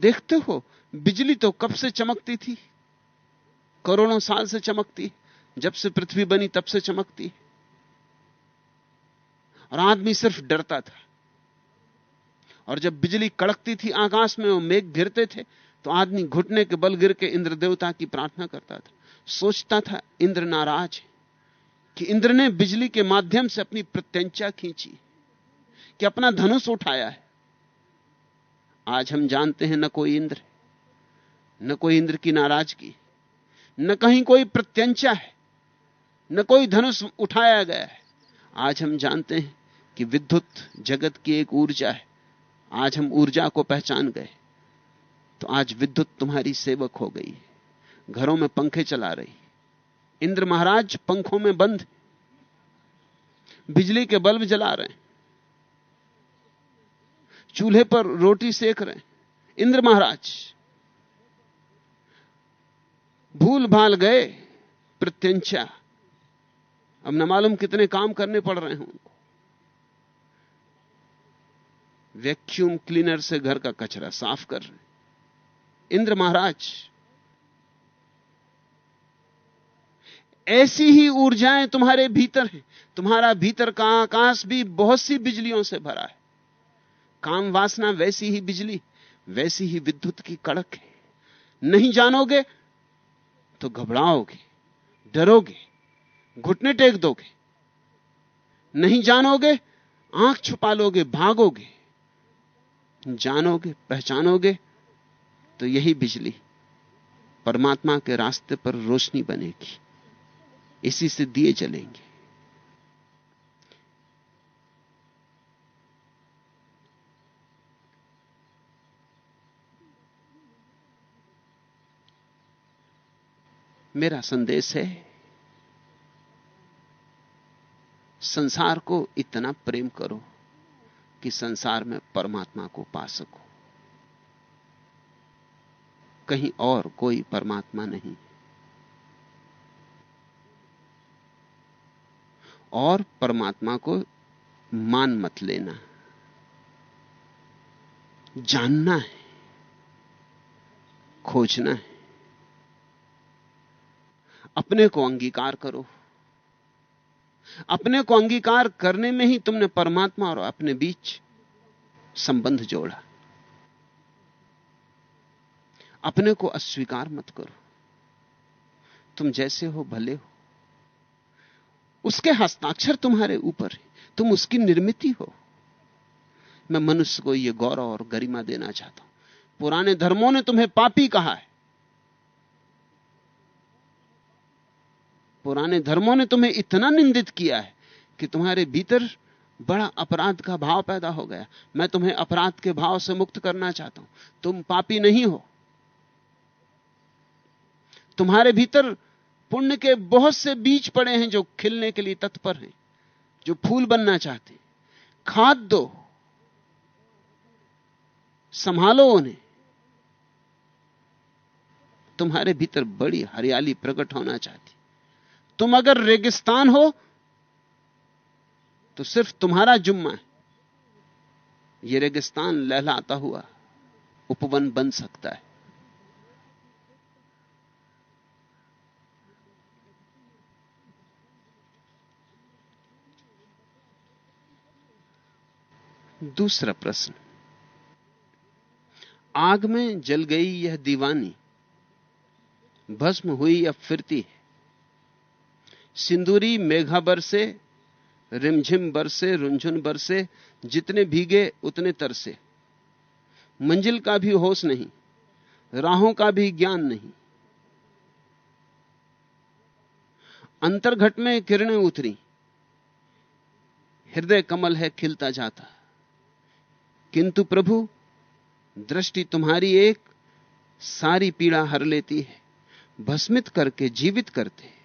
देखते हो, बिजली तो कब से चमकती थी? करोड़ों साल से चमकती, जब से पृथ्वी बनी तब से चमकती। और आदमी सिर्फ़ डरता था। और जब बिजली कड़कती थी आकाश में वो मेघ घिरते थे तो आदमी घुटने के बल गिर के इंद्र देवता की प्रार्थना करता था। सोचता था, इंद्र नाराज़ कि इंद्र ने बिजली के माध्यम से अपनी प्रत्यंचा खींची, कि अपना धनुष उठाया है। आज हम जानते हैं न कोई इंद्र, न कोई इंद्र की नाराज़गी, न कहीं कोई प्रत्यंचा है, न कोई धनुष उठाया गया है। आज हम जानते हैं कि विद्युत जगत की एक ऊर्जा है। आज हम ऊर्जा को पहचान गए। तो आज विद्युत तुम्हारी सेवक हो गई घरों में पंखे चला रही इंद्र महाराज, पंखों में बंद बिजली के बल्ब जला रहे हैं। चूल्हे पर रोटी सेक रहे हैं। इंद्र महाराज, भूल भाल गए प्रत्यंचा। अब न मालूम कितने काम करने पड़ रहे हैं उनको। वैक्यूम क्लीनर से घर का कचरा साफ़ कर रहे इंद्र महाराज, ऐसी ही ऊर्जाएँ तुम्हारे भीतर हैं। तुम्हारा भीतर का आकाश भी बहुत सी बिजलियों से भरा है। काम वासना वैसी ही बिजली, वैसी ही विद्युत की कड़क है। नहीं जानोगे तो घबराओगे, डरोगे, घुटने टेक दोगे। नहीं जानोगे, आँख छुपा लोगे, भागोगे। जानोगे, पहचानोगे तो यही बिजली परमात्मा के रास्ते पर रोशनी बनेगी। इसी से दिए जलेंगे। मेरा संदेश है, संसार को इतना प्रेम करो कि संसार में परमात्मा को पा सको। कहीं और कोई परमात्मा नहीं। और परमात्मा को मान मत लेना। जानना है, खोजना है। अपने को अंगीकार करो। अपने को अंगीकार करने में ही तुमने परमात्मा और अपने बीच संबंध जोड़ा। अपने को अस्वीकार मत करो। तुम जैसे हो, भले हो। उसके हस्ताक्षर तुम्हारे ऊपर है। तुम उसकी निर्मित हो। मैं मनुष्य को यह गौरव और गरिमा देना चाहता हूँ। पुराने धर्मों ने तुम्हें पापी कहा है। पुराने धर्मों ने तुम्हें इतना निंदित किया है कि तुम्हारे भीतर बड़ा अपराध का भाव पैदा हो गया। मैं तुम्हें अपराध के भाव से मुक्त करना चाहता हूँ। तुम पापी नहीं हो। तुम्हारे भीतर पुण्य के बहुत से बीज पड़े हैं जो खिलने के लिए तत्पर हैं, जो फूल बनना चाहते खाद दो। संभालो उन्हें। तुम्हारे भीतर बड़ी हरियाली प्रकट होना चाहती। तुम अगर रेगिस्तान हो तो सिर्फ़ तुम्हारा जुम्मा है। यह रेगिस्तान लहलाता हुआ उपवन बन सकता है। दूसरा प्रश्न। आग में जल गई यह दीवानी, भस्म हुई अब फिरती है? सिंदूरी मेघा बरसे रिमझिम बरसे रुंझुन बरसे जितने भीगे उतने तरसे मंजिल का भी होश नहीं, राहों का भी ज्ञान नहीं। अंतर्घट में किरणें उतरी, हृदय कमल है खिलता जाता। किंतु प्रभु, दृष्टि तुम्हारी एक, सारी पीड़ा हर लेती है, भस्मित करके, जीवित करते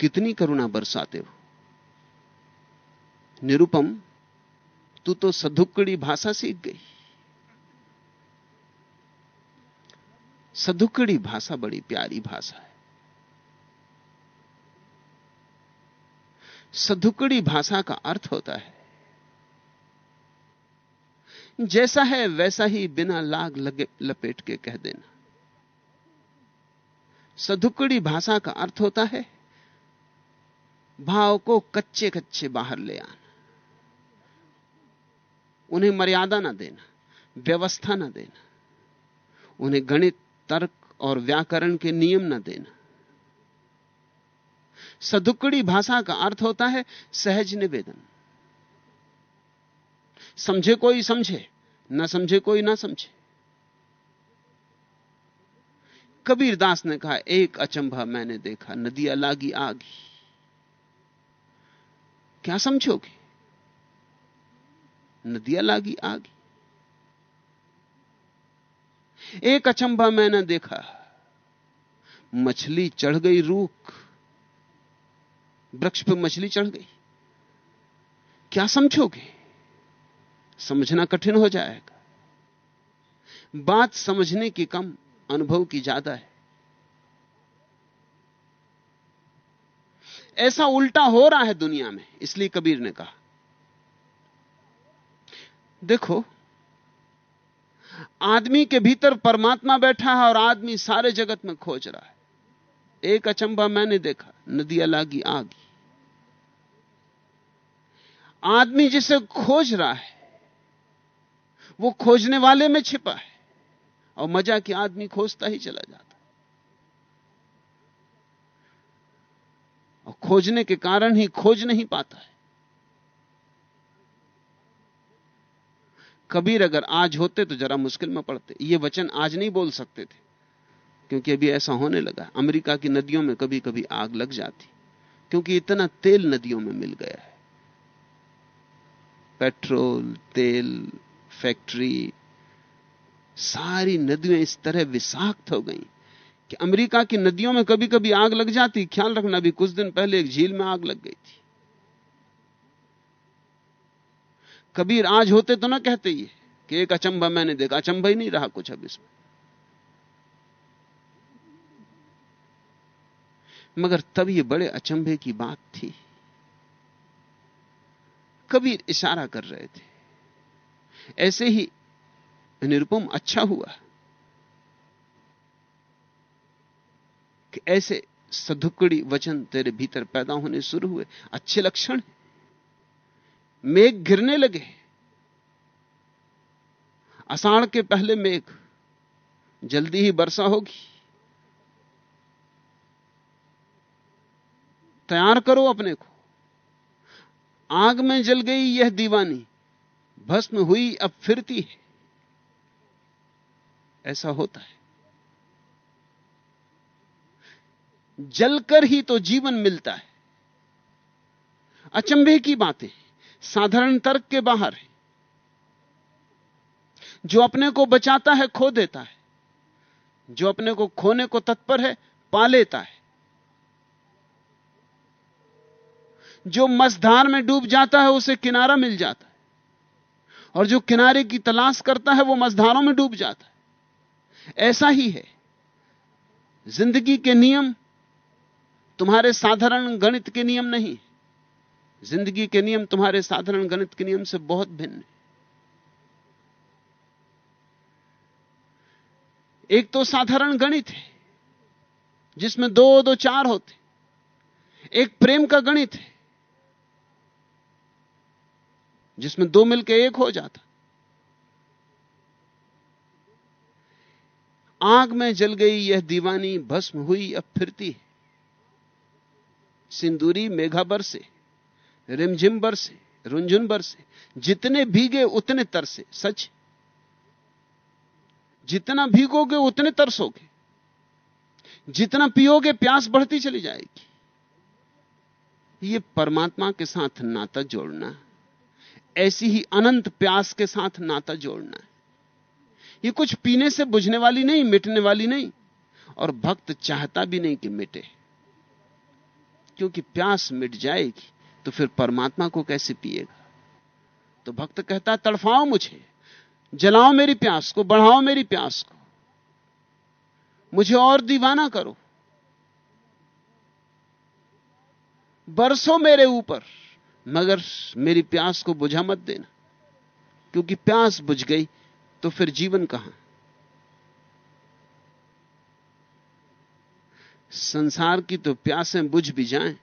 कितनी करुणा बरसाते हो। निरुपम, तू तो सधुक्कड़ी भाषा सीख गई। सधुक्कड़ी भाषा बड़ी प्यारी भाषा है। सधुक्कड़ी भाषा का अर्थ होता है, जैसा है वैसा ही बिना लाग लगे, लपेट के कह देना। सधुकड़ी भाषा का अर्थ होता है भाव को कच्चे कच्चे बाहर ले आना। उन्हें मर्यादा ना देना, व्यवस्था ना देना। उन्हें गणित, तर्क और व्याकरण के नियम ना देना। सधुकड़ी भाषा का अर्थ होता है सहज निवेदन। समझे कोई समझे, ना समझे कोई ना समझे। कबीर दास ने कहा, एक अचंभा मैंने देखा, नदिया लागी आगी। क्या समझोगे? नदिया लागी आगी। एक अचंभा मैंने देखा। मछली चढ़ गई रूख। वृक्ष पर मछली चढ़ गई। क्या समझोगे? समझना कठिन हो जाएगा। बात समझने की कम, अनुभव की ज़्यादा है। ऐसा उल्टा हो रहा है दुनिया में, इसलिए कबीर ने कहा। देखो, आदमी के भीतर परमात्मा बैठा है और आदमी सारे जगत में खोज रहा है। एक अचंबा मैंने देखा, नदिया लागी आगी। आदमी जिसे खोज रहा है, वो खोजने वाले में छिपा है और मज़ा कि आदमी खोजता ही चला जाता खोजने के कारण ही खोज नहीं पाता है। कबीर अगर आज होते तो जरा मुश्किल में पड़ते। ये वचन आज नहीं बोल सकते थे, क्योंकि अभी ऐसा होने लगा। अमेरिका की नदियों में कभी कभी आग लग जाती, क्योंकि इतना तेल नदियों में मिल गया है। पेट्रोल, तेल, फैक्ट्री, सारी नदियाँ इस तरह विषाक्त हो गई। कि अमेरिका की नदियों में कभी कभी आग लग जाती, ख्याल रखना भी कुछ दिन पहले एक झील में आग लग गई थी। कबीर आज होते तो ना कहते ये, कि एक अचंभा मैंने देखा, अचंभा ही नहीं रहा कुछ अब इसमें। मगर तब ये बड़े अचंभे की बात थी। कबीर इशारा कर रहे थे। ऐसे ही निरुपम अच्छा हुआ। कि ऐसे सधुकड़ी वचन तेरे भीतर पैदा होने शुरू हुए। अच्छे लक्षण मेघ गिरने लगे अषाढ़ के पहले मेघ, जल्दी ही वर्षा होगी। तैयार करो अपने को। आग में जल गई यह दीवानी, भस्म हुई अब फिरती है। ऐसा होता है। जलकर ही तो जीवन मिलता है। अचंभे की बातें, साधारण तर्क के बाहर है। जो अपने को बचाता है, खो देता है। जो अपने को खोने को तत्पर है, पा लेता है। जो मसधार में डूब जाता है, उसे किनारा मिल जाता है। और जो किनारे की तलाश करता है, वो मसधारों में डूब जाता है। ऐसा ही है। ज़िंदगी के नियम तुम्हारे साधारण गणित के नियम नहीं। ज़िंदगी के नियम तुम्हारे साधारण गणित के नियम से बहुत भिन्न है। एक तो साधारण गणित है, जिसमें दो दो, चार होते एक प्रेम का गणित है, जिसमें दो मिलकर एक हो जाता। आग में जल गई, यह दीवानी भस्म हुई, अब फिरती है। सिंदूरी मेघा बरसे रिमझिम बरसे रुंझुन बरसे जितने भीगे उतने तरसे, सच? जितना भीगोगे उतने तरसोगे, जितना पियोगे प्यास बढ़ती चली जाएगी। यह परमात्मा के साथ नाता जोड़ना, ऐसी ही अनंत प्यास के साथ नाता जोड़ना है यह कुछ पीने से बुझने वाली नहीं, मिटने वाली नहीं, और भक्त चाहता भी नहीं कि मिटे। क्योंकि प्यास मिट जाएगी तो फिर परमात्मा को कैसे पिएगा? तो भक्त कहता, तड़फाओ मुझे, जलाओ मेरी प्यास को, बढ़ाओ मेरी प्यास को। मुझे और दीवाना करो। बरसो मेरे ऊपर, मगर मेरी प्यास को बुझा मत देना, क्योंकि प्यास बुझ गई तो फिर जीवन कहाँ? संसार की तो प्यासें बुझ भी जाएँ,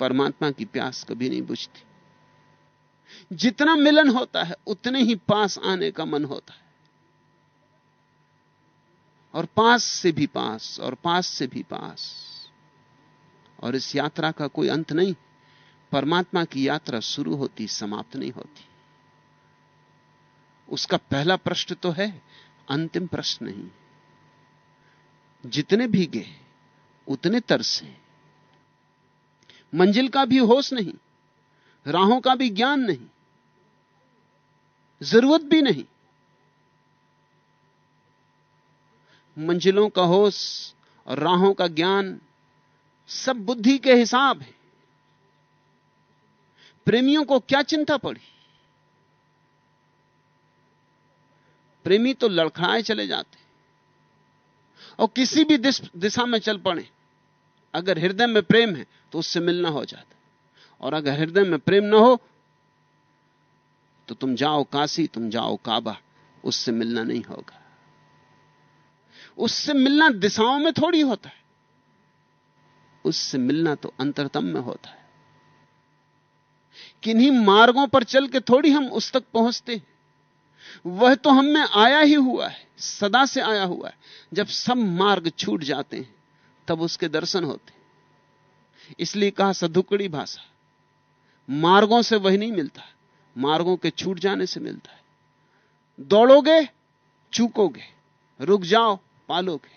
परमात्मा की प्यास कभी नहीं बुझती। जितना मिलन होता है, उतने ही पास आने का मन होता है। और पास से भी पास, और पास से भी पास। और इस यात्रा का कोई अंत नहीं, परमात्मा की यात्रा शुरू होती, समाप्त नहीं होती। उसका पहला प्रश्न तो है, अंतिम प्रश्न नहीं। जितने भीगे उतने तरसे मंजिल का भी होश नहीं, राहों का भी ज्ञान नहीं, ज़रूरत भी नहीं। मंजिलों का होश और राहों का ज्ञान सब बुद्धि के हिसाब है। प्रेमियों को क्या चिंता पड़ी? प्रेमी तो लड़खड़ाए चले जाते और किसी भी दिशा में चल पड़े। अगर हृदय में प्रेम है तो उससे मिलना हो जाता और अगर हृदय में प्रेम ना हो तो तुम जाओ काशी, तुम जाओ काबा। उससे मिलना नहीं होगा। उससे मिलना दिशाओं में थोड़ी होता है। उससे मिलना तो अंतरतम में होता है। किन्हीं मार्गों पर चल के थोड़ी हम उस तक पहुँचते हैं। वह तो हम में आया ही हुआ है, सदा से आया हुआ है। जब सब मार्ग छूट जाते हैं, तब उसके दर्शन होते इसलिए कहा सधुकड़ी भाषा, मार्गों से वही नहीं मिलता, मार्गों के छूट जाने से मिलता है। दौड़ोगे, चूकोगे, रुक जाओ, पालोगे।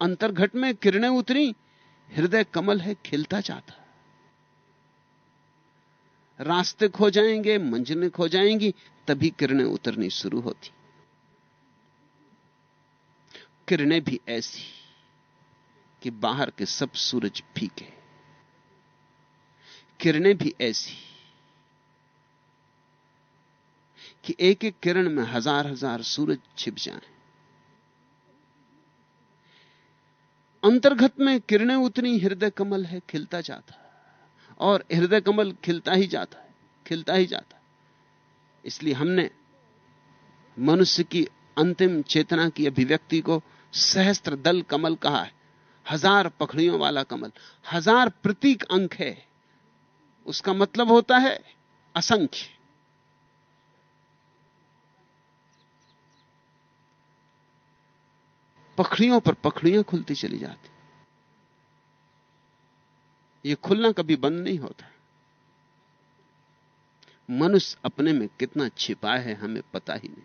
अंतर्घट में किरणें उतरी, हृदय कमल है, खिलता जाता। रास्ते खो जाएँगे मंजिलें खो जाएँगी तभी किरणें उतरनी शुरू होती। किरणें भी ऐसी कि बाहर के सब सूरज फीके किरणें भी ऐसी कि एक एक किरण में हज़ार हज़ार सूरज छिप जाएँ। अंतर्गत में किरणें उतनी, हृदय कमल है, खिलता जाता। और हृदय कमल खिलता ही जाता है, खिलता ही जाता है। इसलिए हमने मनुष्य की अंतिम चेतना की अभिव्यक्ति को सहस्त्र दल कमल कहा है, हज़ार पखड़ियों वाला कमल, हज़ार प्रतीक अंक है। उसका मतलब होता है असंख्य। पखड़ियों पर पखड़ियाँ खुलती चली जाती। यह खुलना कभी बंद नहीं होता। मनुष्य अपने में कितना छिपा है, हमें पता ही नहीं।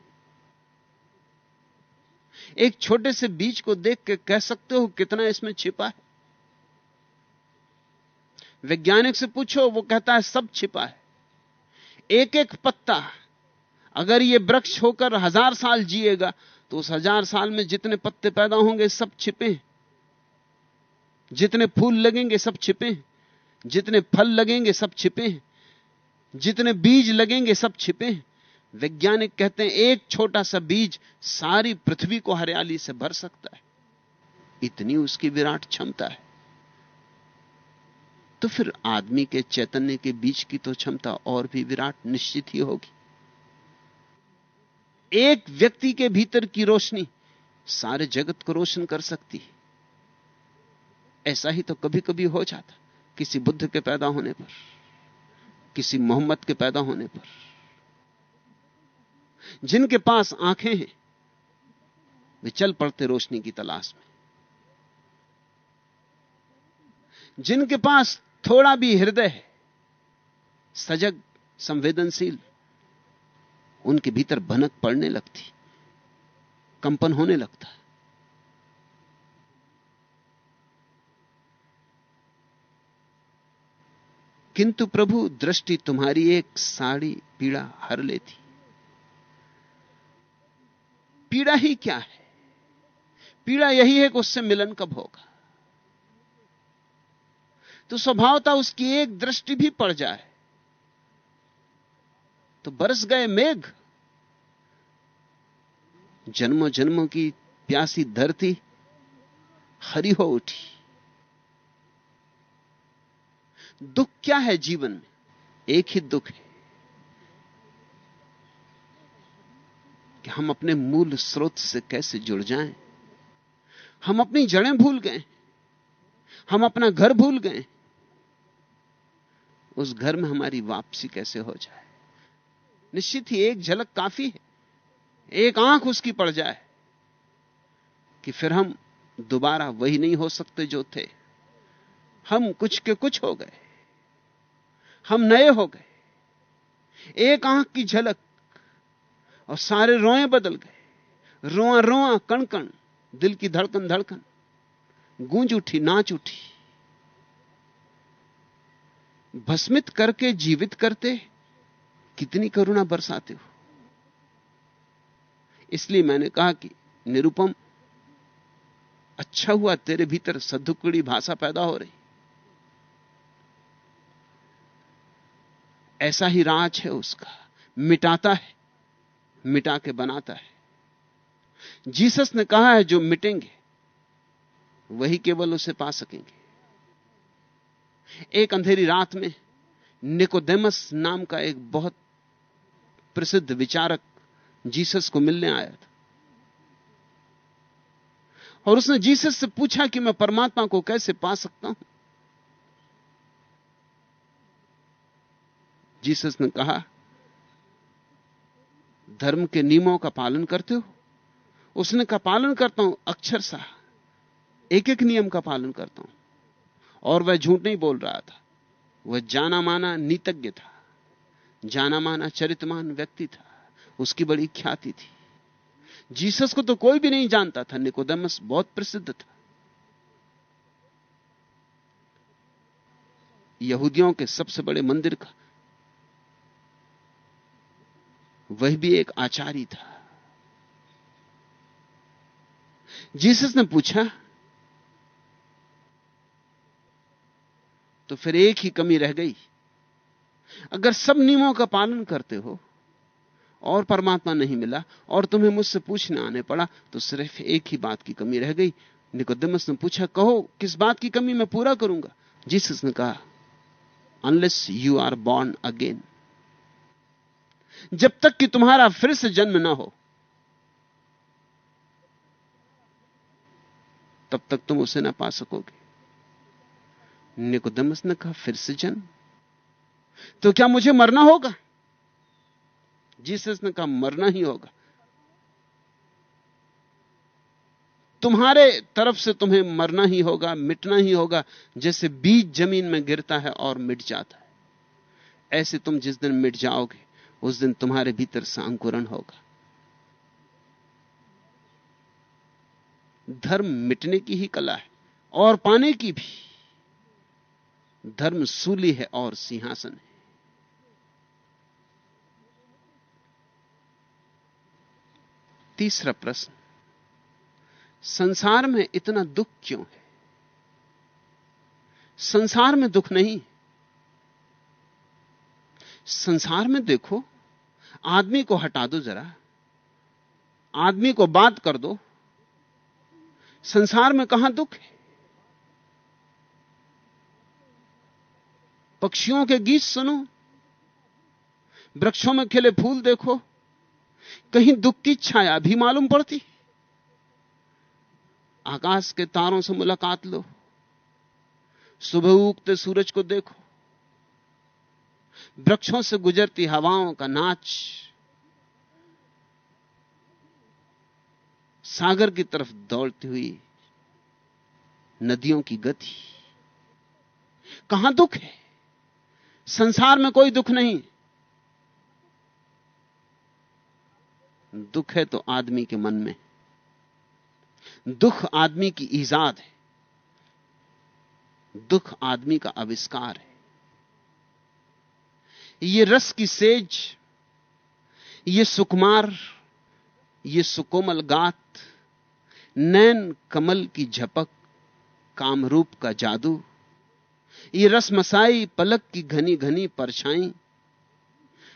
एक छोटे से बीज को देख के कह सकते हो कितना इसमें छिपा है। वैज्ञानिक से पूछो, वो कहता है सब छिपा है। एक एक पत्ता, अगर ये वृक्ष होकर हज़ार साल जिएगा तो उस हज़ार साल में जितने पत्ते पैदा होंगे सब छिपे जितने फूल लगेंगे सब छिपे हैं। जितने फल लगेंगे सब छिपे हैं। जितने बीज लगेंगे सब छिपे हैं। वैज्ञानिक कहते हैं, एक छोटा सा बीज सारी पृथ्वी को हरियाली से भर सकता है। इतनी उसकी विराट क्षमता है। तो फिर आदमी के चैतन्य के बीज की तो क्षमता और भी विराट निश्चित ही होगी। एक व्यक्ति के भीतर की रोशनी सारे जगत को रोशन कर सकती है। ऐसा ही तो कभी कभी हो जाता। किसी बुद्ध के पैदा होने पर, किसी मोहम्मद के पैदा होने पर। जिनके पास आँखें हैं, वे चल पड़ते रोशनी की तलाश में। जिनके पास थोड़ा भी हृदय है, सजग, संवेदनशील, उनके भीतर भनक पड़ने लगती, कंपन होने लगता किंतु प्रभु दृष्टि तुम्हारी एक साड़ी, पीड़ा हर लेती। पीड़ा ही क्या है? पीड़ा यही है कि उससे मिलन कब होगा? तो स्वभावता उसकी एक दृष्टि भी पड़ जाए। तो बरस गए मेघ। जन्मों जन्मों की प्यासी धरती हरी हो उठी। दुख क्या है जीवन में? एक ही दुख है कि हम अपने मूल स्रोत से कैसे जुड़ जाएँ? हम अपनी जड़ें भूल गए। हम अपना घर भूल गए। उस घर में हमारी वापसी कैसे हो जाए? निश्चित ही एक झलक काफ़ी है। एक आँख उसकी पड़ जाए कि फिर हम दोबारा वही नहीं हो सकते जो थे। हम कुछ के कुछ हो गए। हम नए हो गए। एक आँख की झलक और सारे रोए बदल गए। रोआ रोआ कण कण दिल की धड़कन धड़कन, गूंज उठी, नाच उठी। भस्मित करके जीवित करते कितनी करुणा बरसाते हो। इसलिए मैंने कहा कि निरुपम अच्छा हुआ तेरे भीतर सदुकड़ी भाषा पैदा हो रही। ऐसा ही राज है उसका। मिटाता है, मिटा के बनाता है। जीसस ने कहा है, जो मिटेंगे, वही केवल उसे पा सकेंगे। एक अंधेरी रात में निकोदेमस नाम का एक बहुत प्रसिद्ध विचारक जीसस को मिलने आया था। और उसने जीसस से पूछा कि मैं परमात्मा को कैसे पा सकता हूँ? जीसस ने कहा, धर्म के नियमों का पालन करते हो? उसने का पालन करता हूँ, अक्षर सा। एक एक नियम का पालन करता हूँ। और वह झूठ नहीं बोल रहा था। वह जाना माना नीतज्ञ था। जाना माना चरितमान व्यक्ति था। उसकी बड़ी ख्याति थी। जीसस को तो कोई भी नहीं जानता था। निकोदमस बहुत प्रसिद्ध था। यहूदियों के सबसे बड़े मंदिर का वह भी एक आचारी था। जीसस ने पूछा तो फिर एक ही कमी रह गई। अगर सब नियमों का पालन करते हो, और परमात्मा नहीं मिला, और तुम्हें मुझसे पूछने आने पड़ा तो सिर्फ़ एक ही बात की कमी रह गई। निकोदेमस ने पूछा, कहो, किस बात की कमी मैं पूरा करूँगा? जीसस ने कहा unless you are born again जब तक कि तुम्हारा फिर से जन्म ना हो। तब तक तुम उसे ना पा सकोगे। निकोदमस ने कहा, फिर से जन्म? तो क्या मुझे मरना होगा? जीसस ने कहा, मरना ही होगा। तुम्हारे तरफ़ से तुम्हें मरना ही होगा, मिटना ही होगा, जैसे बीज ज़मीन में गिरता है और मिट जाता है। ऐसे तुम जिस दिन मिट जाओगे उस दिन तुम्हारे भीतर से अंकुरण होगा। धर्म मिटने की ही कला है और पाने की भी। धर्म सूली है और सिंहासन है। तीसरा प्रश्न, संसार में इतना दुख क्यों है? संसार में दुख नहीं संसार में देखो, आदमी को हटा दो जरा, आदमी को बात कर दो, संसार में कहाँ दुख है? पक्षियों के गीत सुनो, वृक्षों में खिले फूल देखो, कहीं दुख की छाया भी मालूम पड़ती आकाश के तारों से मुलाकात लो, सुबह उगते सूरज को देखो वृक्षों से गुजरती हवाओं का नाच सागर की तरफ़ दौड़ती हुई नदियों की गति। कहाँ दुख है? संसार में कोई दुख नहीं। दुख है तो आदमी के मन में। दुख आदमी की ईजाद है। दुख आदमी का आविष्कार है। ये रस की सेज, ये सुकुमार, ये सुकोमल गात, नैन कमल की झपक, कामरूप का जादू, ये रसमसाई पलक की घनी घनी परछाई,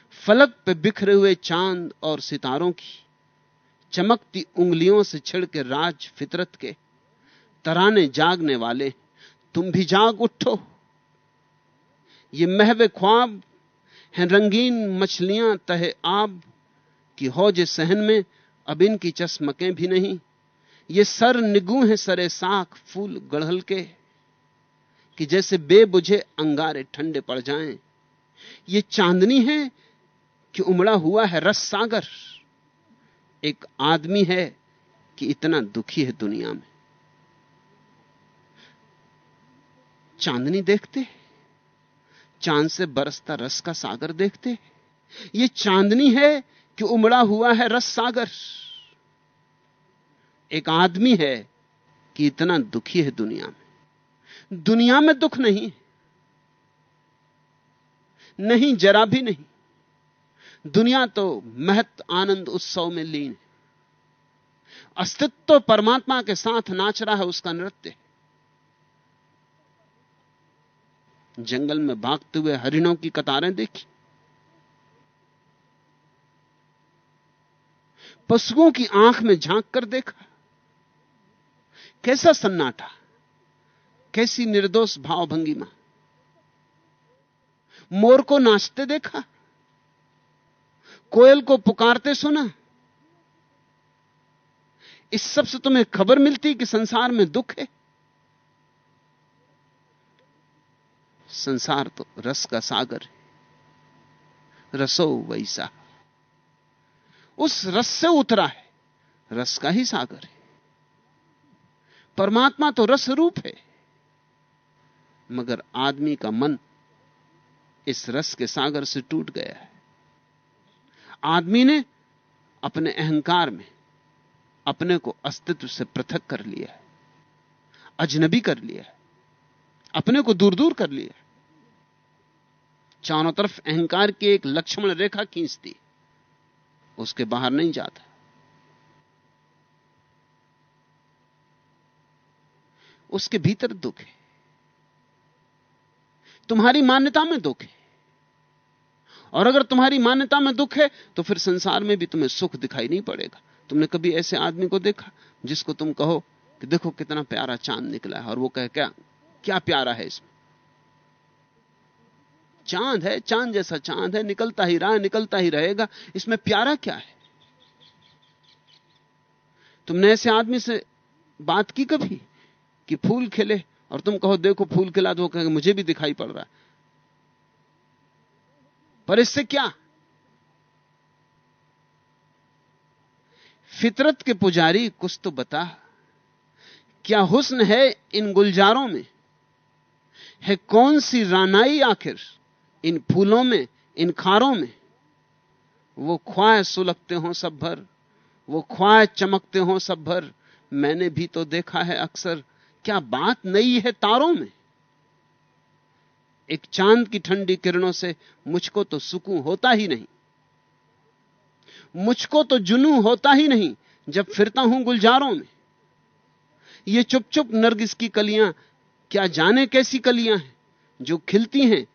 फलक पे बिखरे हुए चाँद और सितारों की, चमकती उंगलियों से छिड़के राज फितरत के, तराने जागने वाले, तुम भी जाग उठो। ये महवे ख्वाब हैं रंगीन मछलियाँ तहे आब की हौज सहन में, अब इनकी चश्मकें भी नहीं। ये सर निगू हैं सरे साख फूल गढ़ल के, कि जैसे बेबुझे अंगारे ठंडे पड़ जाएँ। ये चांदनी है कि उमड़ा हुआ है रस सागर। एक आदमी है कि इतना दुखी है दुनिया में। चांदनी देखते चाँद से बरसता रस का सागर देखते ये चांदनी है कि उमड़ा हुआ है रस सागर। एक आदमी है कि इतना दुखी है दुनिया में। दुनिया में दुख नहीं नहीं, जरा भी नहीं। दुनिया तो महत आनंद उत्सव में लीन अस्तित्व परमात्मा के साथ नाच रहा है उसका नृत्य। जंगल में भागते हुए हरिणों की कतारें देखी। पशुओं की आँख में झाँक कर देखा। कैसा सन्नाटा, कैसी निर्दोष भावभंगिमा मोर को नाचते देखा, कोयल को पुकारते सुना। इस सबसे तुम्हें खबर मिलती कि संसार में दुख है। संसार तो रस का सागर है। रसो वैसा। उस रस से उतरा है। रस का ही सागर है। परमात्मा तो रस रूप है। मगर आदमी का मन इस रस के सागर से टूट गया है। आदमी ने अपने अहंकार में अपने को अस्तित्व से पृथक कर लिया है। अजनबी कर लिया है। अपने को दूर दूर कर लिया चारों तरफ़ अहंकार की एक लक्ष्मण रेखा खींचती। उसके बाहर नहीं जाता। उसके भीतर दुख है। तुम्हारी मान्यता में दुख है। और अगर तुम्हारी मान्यता में दुख है तो फिर संसार में भी तुम्हें सुख दिखाई नहीं पड़ेगा। तुमने कभी ऐसे आदमी को देखा, जिसको तुम कहो कि देखो कितना प्यारा चाँद निकला है और वो कहे, क्या क्या प्यारा है इसमें? चाँद है, चाँद जैसा चाँद है, निकलता ही रहा, निकलता ही रहेगा। इसमें प्यारा क्या है? तुमने ऐसे आदमी से बात की कभी कि फूल खिले और तुम कहो, देखो, फूल खिला तो कहेंगे, मुझे भी दिखाई पड़ रहा है पर इससे क्या? फितरत के पुजारी कुछ तो बता। क्या हुस्न है इन गुलजारों में? है कौन सी रानाई आखिर? इन फूलों में, इन खारों में। वो ख्वाह सुलगते हो सब भर, वो ख्वाह चमकते हो सब भर। मैंने भी तो देखा है अक्सर, क्या बात नई है तारों में? एक चाँद की ठंडी किरणों से मुझको तो सुकून होता ही नहीं। मुझको तो जुनू होता ही नहीं जब फिरता हूँ गुलजारों में। ये चुप चुप नरगिस की कलियाँ, क्या जाने कैसी कलियाँ हैं जो खिलती हैं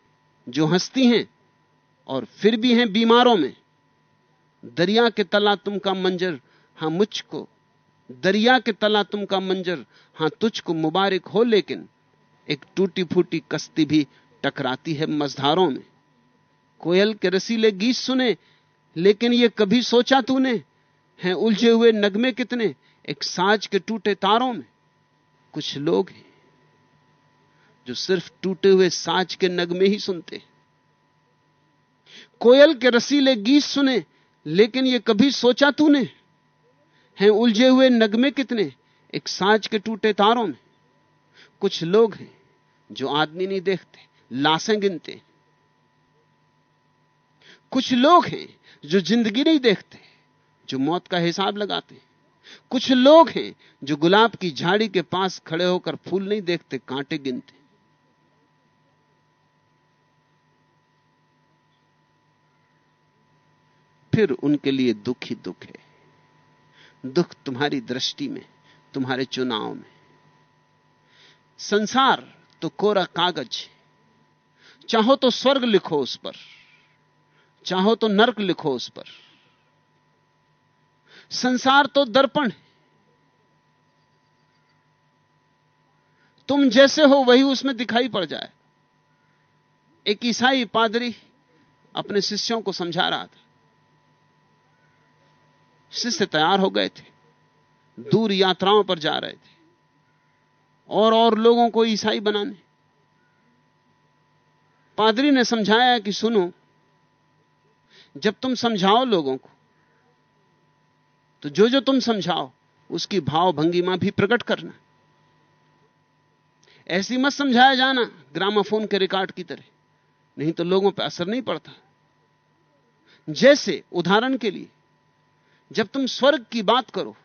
जो हंसती हैं और फिर भी हैं बीमारों में। दरिया के तला तुम का मंजर, हाँ मुझको। दरिया के तला तुम का मंजर, हाँ तुझको मुबारक हो, लेकिन एक टूटी फूटी कश्ती भी टकराती है मझधारों में। कोयल के रसीले गीत सुने, लेकिन ये कभी सोचा तूने? हैं उलझे हुए नगमे कितने? एक साज के टूटे तारों में। कुछ लोग हैं। जो सिर्फ़ टूटे हुए साज के नगमे ही सुनते कोयल के रसीले गीत सुने, लेकिन ये कभी सोचा तूने? हैं उलझे हुए नगमे कितने? एक साज के टूटे तारों में। कुछ लोग हैं जो आदमी नहीं देखते, लाशें गिनते। कुछ लोग हैं जो ज़िंदगी नहीं देखते, जो मौत का हिसाब लगाते। कुछ लोग हैं जो गुलाब की झाड़ी के पास खड़े होकर फूल नहीं देखते, कांटे गिनते। फिर उनके लिए दुख ही दुख है। दुख तुम्हारी दृष्टि में, तुम्हारे चुनाव में। संसार तो कोरा कागज़ चाहो तो स्वर्ग लिखो उस पर, चाहो तो नरक लिखो उस पर। संसार तो दर्पण है। तुम जैसे हो वही उसमें दिखाई पड़ जाए। एक ईसाई पादरी अपने शिष्यों को समझा रहा था। शिष्य तैयार हो गए थे। दूर यात्राओं पर जा रहे थे। और और लोगों को ईसाई बनाने। पादरी ने समझाया कि सुनो, जब तुम समझाओ लोगों को तो जो जो तुम समझाओ, उसकी भाव भंगिमा भी प्रकट करना। ऐसी मत समझाया जाना ग्रामाफोन के रिकॉर्ड की तरह, नहीं तो लोगों पर असर नहीं पड़ता। जैसे उदाहरण के लिए जब तुम स्वर्ग की बात करो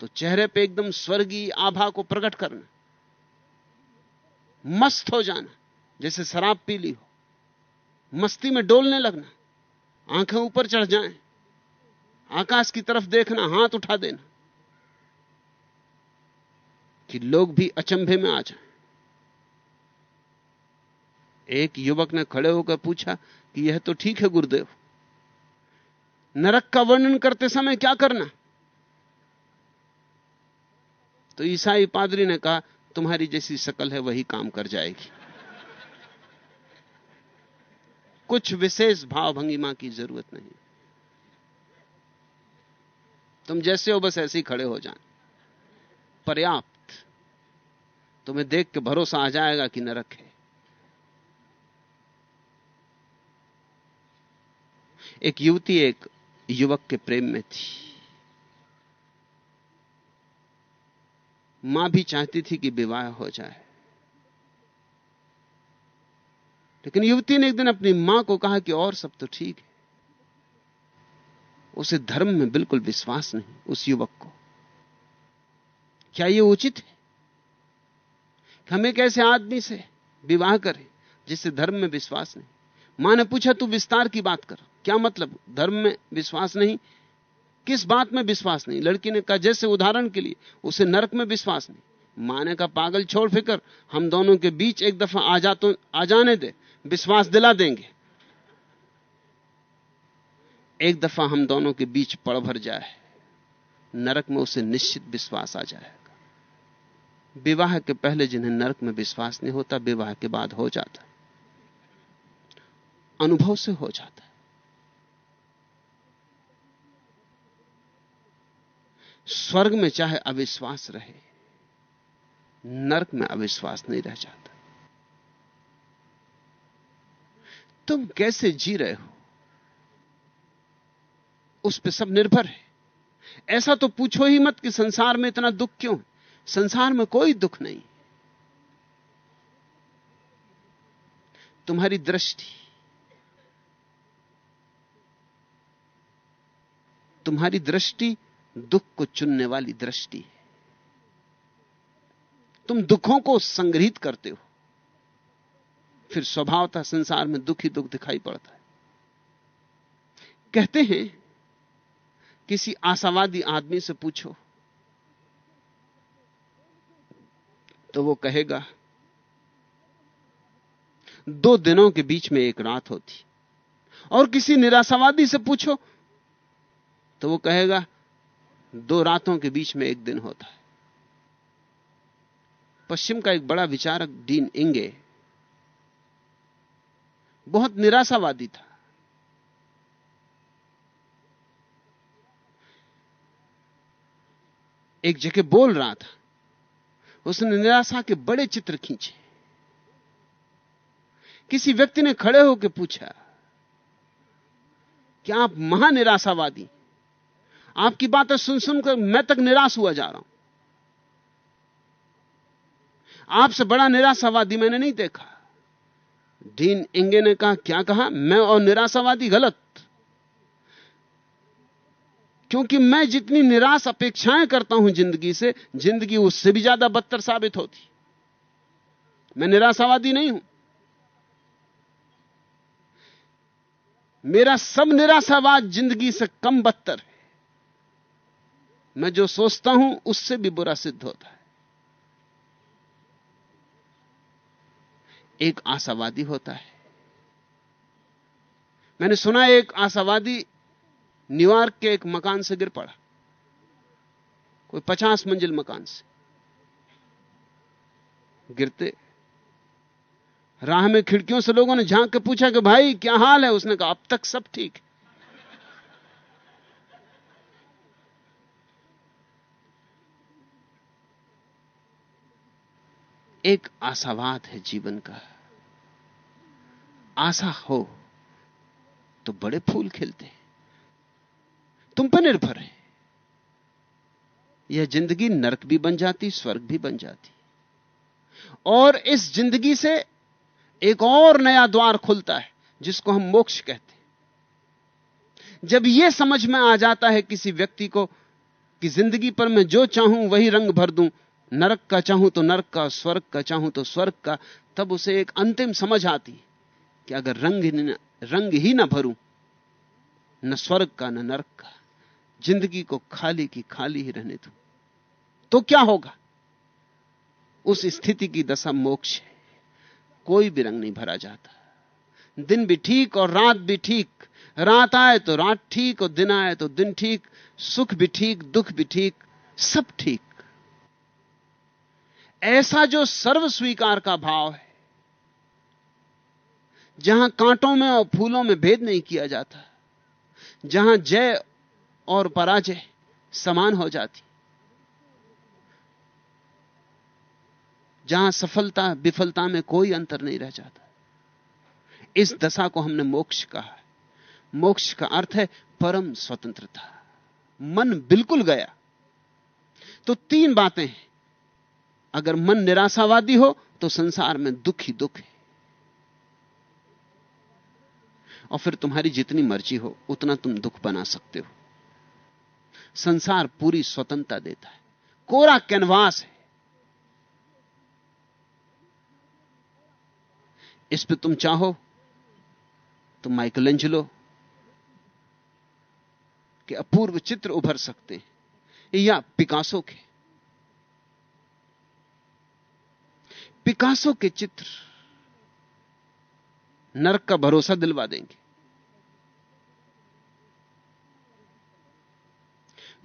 तो चेहरे पे एकदम स्वर्गीय आभा को प्रकट करना, मस्त हो जाना, जैसे शराब पी ली हो। मस्ती में डोलने लगना, आँखें ऊपर चढ़ जाएँ, आकाश की तरफ़ देखना, हाथ उठा देना, कि लोग भी अचंभे में आ जाएँ। एक युवक ने खड़े होकर पूछा कि यह तो ठीक है, गुरुदेव। नरक का वर्णन करते समय क्या करना? तो ईसाई पादरी ने कहा, तुम्हारी जैसी शकल है, वही काम कर जाएगी। कुछ विशेष भाव भंगिमा की ज़रूरत नहीं। तुम जैसे हो, बस ऐसे ही खड़े हो जाए पर्याप्त। तुम्हें देख के भरोसा आ जाएगा कि नरक है। एक युवती, एक युवक के प्रेम में थी। माँ भी चाहती थी कि विवाह हो जाए। लेकिन युवती ने एक दिन अपनी माँ को कहा कि और सब तो ठीक है। उसे धर्म में बिल्कुल विश्वास नहीं, उस युवक को। क्या यह उचित है कि हम एक ऐसे आदमी से विवाह करें जिससे धर्म में विश्वास नहीं? माँ ने पूछा, तू विस्तार की बात कर। क्या मतलब? धर्म में विश्वास नहीं। किस बात में विश्वास नहीं? लड़की ने कहा, जैसे उदाहरण के लिए, उसे नरक में विश्वास नहीं। माँ ने कहा, पागल छोड़ फिकर, हम दोनों के बीच एक दफ़ा आ जा तो आ जाने दे, विश्वास दिला देंगे। एक दफ़ा हम दोनों के बीच पड़ भर जाए, नरक में उसे निश्चित विश्वास आ जाएगा। विवाह के पहले जिन्हें नरक में विश्वास नहीं होता, विवाह के बाद हो जाता। अनुभव से हो जाता स्वर्ग में चाहे अविश्वास रहे, नरक में अविश्वास नहीं रह जाता। तुम कैसे जी रहे हो? उस पर सब निर्भर है। ऐसा तो पूछो ही मत कि संसार में इतना दुख क्यों संसार में कोई दुख नहीं। तुम्हारी दृष्टि तुम्हारी दृष्टि दुख को चुनने वाली दृष्टि है। तुम दुखों को संग्रहित करते हो। फिर स्वभावतः संसार में दुख ही दुख दिखाई पड़ता है। कहते हैं, किसी आशावादी आदमी से पूछो तो वो कहेगा, दो दिनों के बीच में एक रात होती, और किसी निराशावादी से पूछो तो वो कहेगा दो रातों के बीच में एक दिन होता है। पश्चिम का एक बड़ा विचारक डीन इंगे बहुत निराशावादी था। एक जगह बोल रहा था, उसने निराशा के बड़े चित्र खींचे। किसी व्यक्ति ने खड़े होकर पूछा कि आप महानिराशावादी? आपकी बातें सुन सुनकर मैं तक निराश हुआ जा रहा हूँ। आपसे बड़ा निराशावादी मैंने नहीं देखा। डीन इंगे ने कहा, क्या कहा? मैं और निराशावादी गलत। क्योंकि मैं जितनी निराश अपेक्षाएँ करता हूँ ज़िंदगी से, ज़िंदगी उससे भी ज़्यादा बदतर साबित होती। मैं निराशावादी नहीं हूँ। मेरा सब निराशावाद ज़िंदगी से कम बदतर है। मैं जो सोचता हूँ, उससे भी बुरा सिद्ध होता है। एक आशावादी होता है। मैंने सुना एक आशावादी न्यूयॉर्क के एक मकान से गिर पड़ा। कोई पचास मंजिल मकान से। गिरते। राह में खिड़कियों से लोगों ने झाँक के पूछा कि भाई, क्या हाल है? उसने कहा, अब तक सब ठीक है। एक आशावाद है जीवन का। आशा हो तो बड़े फूल खिलते तुम पर निर्भर है। यह ज़िंदगी नरक भी बन जाती, स्वर्ग भी बन जाती। और इस ज़िंदगी से एक और नया द्वार खुलता है, जिसको हम मोक्ष कहते हैं। जब यह समझ में आ जाता है किसी व्यक्ति को कि ज़िंदगी पर मैं जो चाहूँ वही रंग भर दूँ नरक का चाहूँ तो नरक का स्वर्ग का चाहूँ तो स्वर्ग का तब उसे एक अंतिम समझ आती कि अगर रंग ही न, रंग ही ना भरूं न स्वर्ग का न नरक का ज़िंदगी को खाली की खाली ही रहने दू तो क्या होगा? उस स्थिति की दशा मोक्ष है। कोई भी रंग नहीं भरा जाता। दिन भी ठीक और रात भी ठीक। रात आए तो रात ठीक और दिन आए तो दिन ठीक। सुख भी ठीक दुख भी ठीक सब ठीक। ऐसा जो सर्व स्वीकार का भाव है, जहाँ कांटों में और फूलों में भेद नहीं किया जाता, जहाँ जय और पराजय समान हो जाती, जहाँ सफलता, विफलता में कोई अंतर नहीं रह जाता। इस दशा को हमने मोक्ष कहा मोक्ष का अर्थ है परम स्वतंत्रता। मन बिल्कुल गया। तो तीन बातें हैं। अगर मन निराशावादी हो तो संसार में दुख ही दुख है। और फिर तुम्हारी जितनी मर्ज़ी हो, उतना तुम दुख बना सकते हो। संसार पूरी स्वतंत्रता देता है। कोरा कैनवास है। इस पे तुम चाहो तो माइकल एंजलो के अपूर्व चित्र उभर सकते हैं। या पिकासो के। पिकासो के चित्र नरक का भरोसा दिलवा देंगे।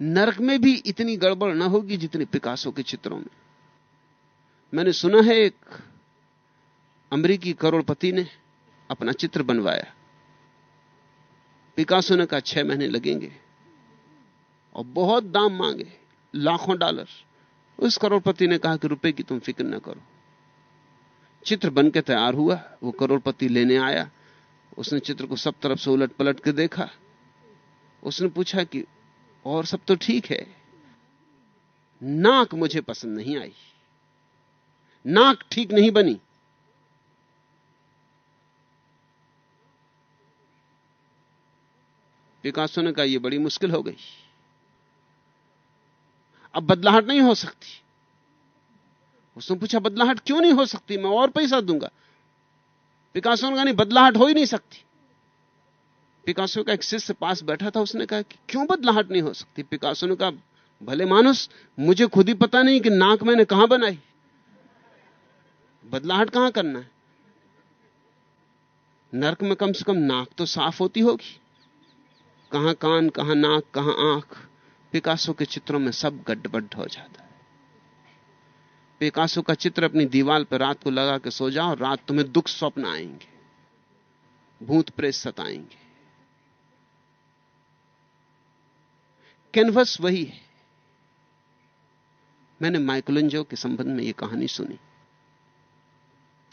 नरक में भी इतनी गड़बड़ ना होगी जितनी पिकासो के चित्रों में। मैंने सुना है एक अमरीकी करोड़पति ने अपना चित्र बनवाया। पिकासो ने कहा, छह महीने लगेंगे और बहुत दाम मांगे, लाखों डॉलर। उस करोड़पति ने कहा कि रुपए की तुम फ़िक्र न करो। चित्र बन के तैयार हुआ, वो करोड़पति लेने आया। उसने चित्र को सब तरफ़ से उलट पलट के देखा। उसने पूछा कि, और सब तो ठीक है? नाक मुझे पसंद नहीं आई। नाक ठीक नहीं बनी। पिकासो ने कहा यह बड़ी मुश्किल हो गई। अब बदलाहट नहीं हो सकती। उसने पूछा, बदलाहट क्यों नहीं हो सकती? मैं और पैसा दूँगा। पिकासो ने कहा, नहीं, बदलाहट हो ही नहीं सकती। पिकासो का एक शिष्य पास बैठा था, उसने कहा कि क्यों बदलाहट नहीं हो सकती? पिकासो ने कहा, भले मानुस मुझे खुद ही पता नहीं कि नाक मैंने कहाँ बनाई। बदलाहट कहाँ करना है? नरक में कम से कम नाक तो साफ़ होती होगी। कहाँ कान, कहाँ नाक, कहाँ आँख, पिकासो के चित्रों में सब गड्ढबड्ढ हो जाता पिकासो का चित्र अपनी दीवार पर रात को लगा के सो जाओ, रात तुम्हें दुख स्वप्न आएँगे, भूत प्रेत सताएँगे। कैनवस वही है। मैंने माइकलंजो के संबंध में यह कहानी सुनी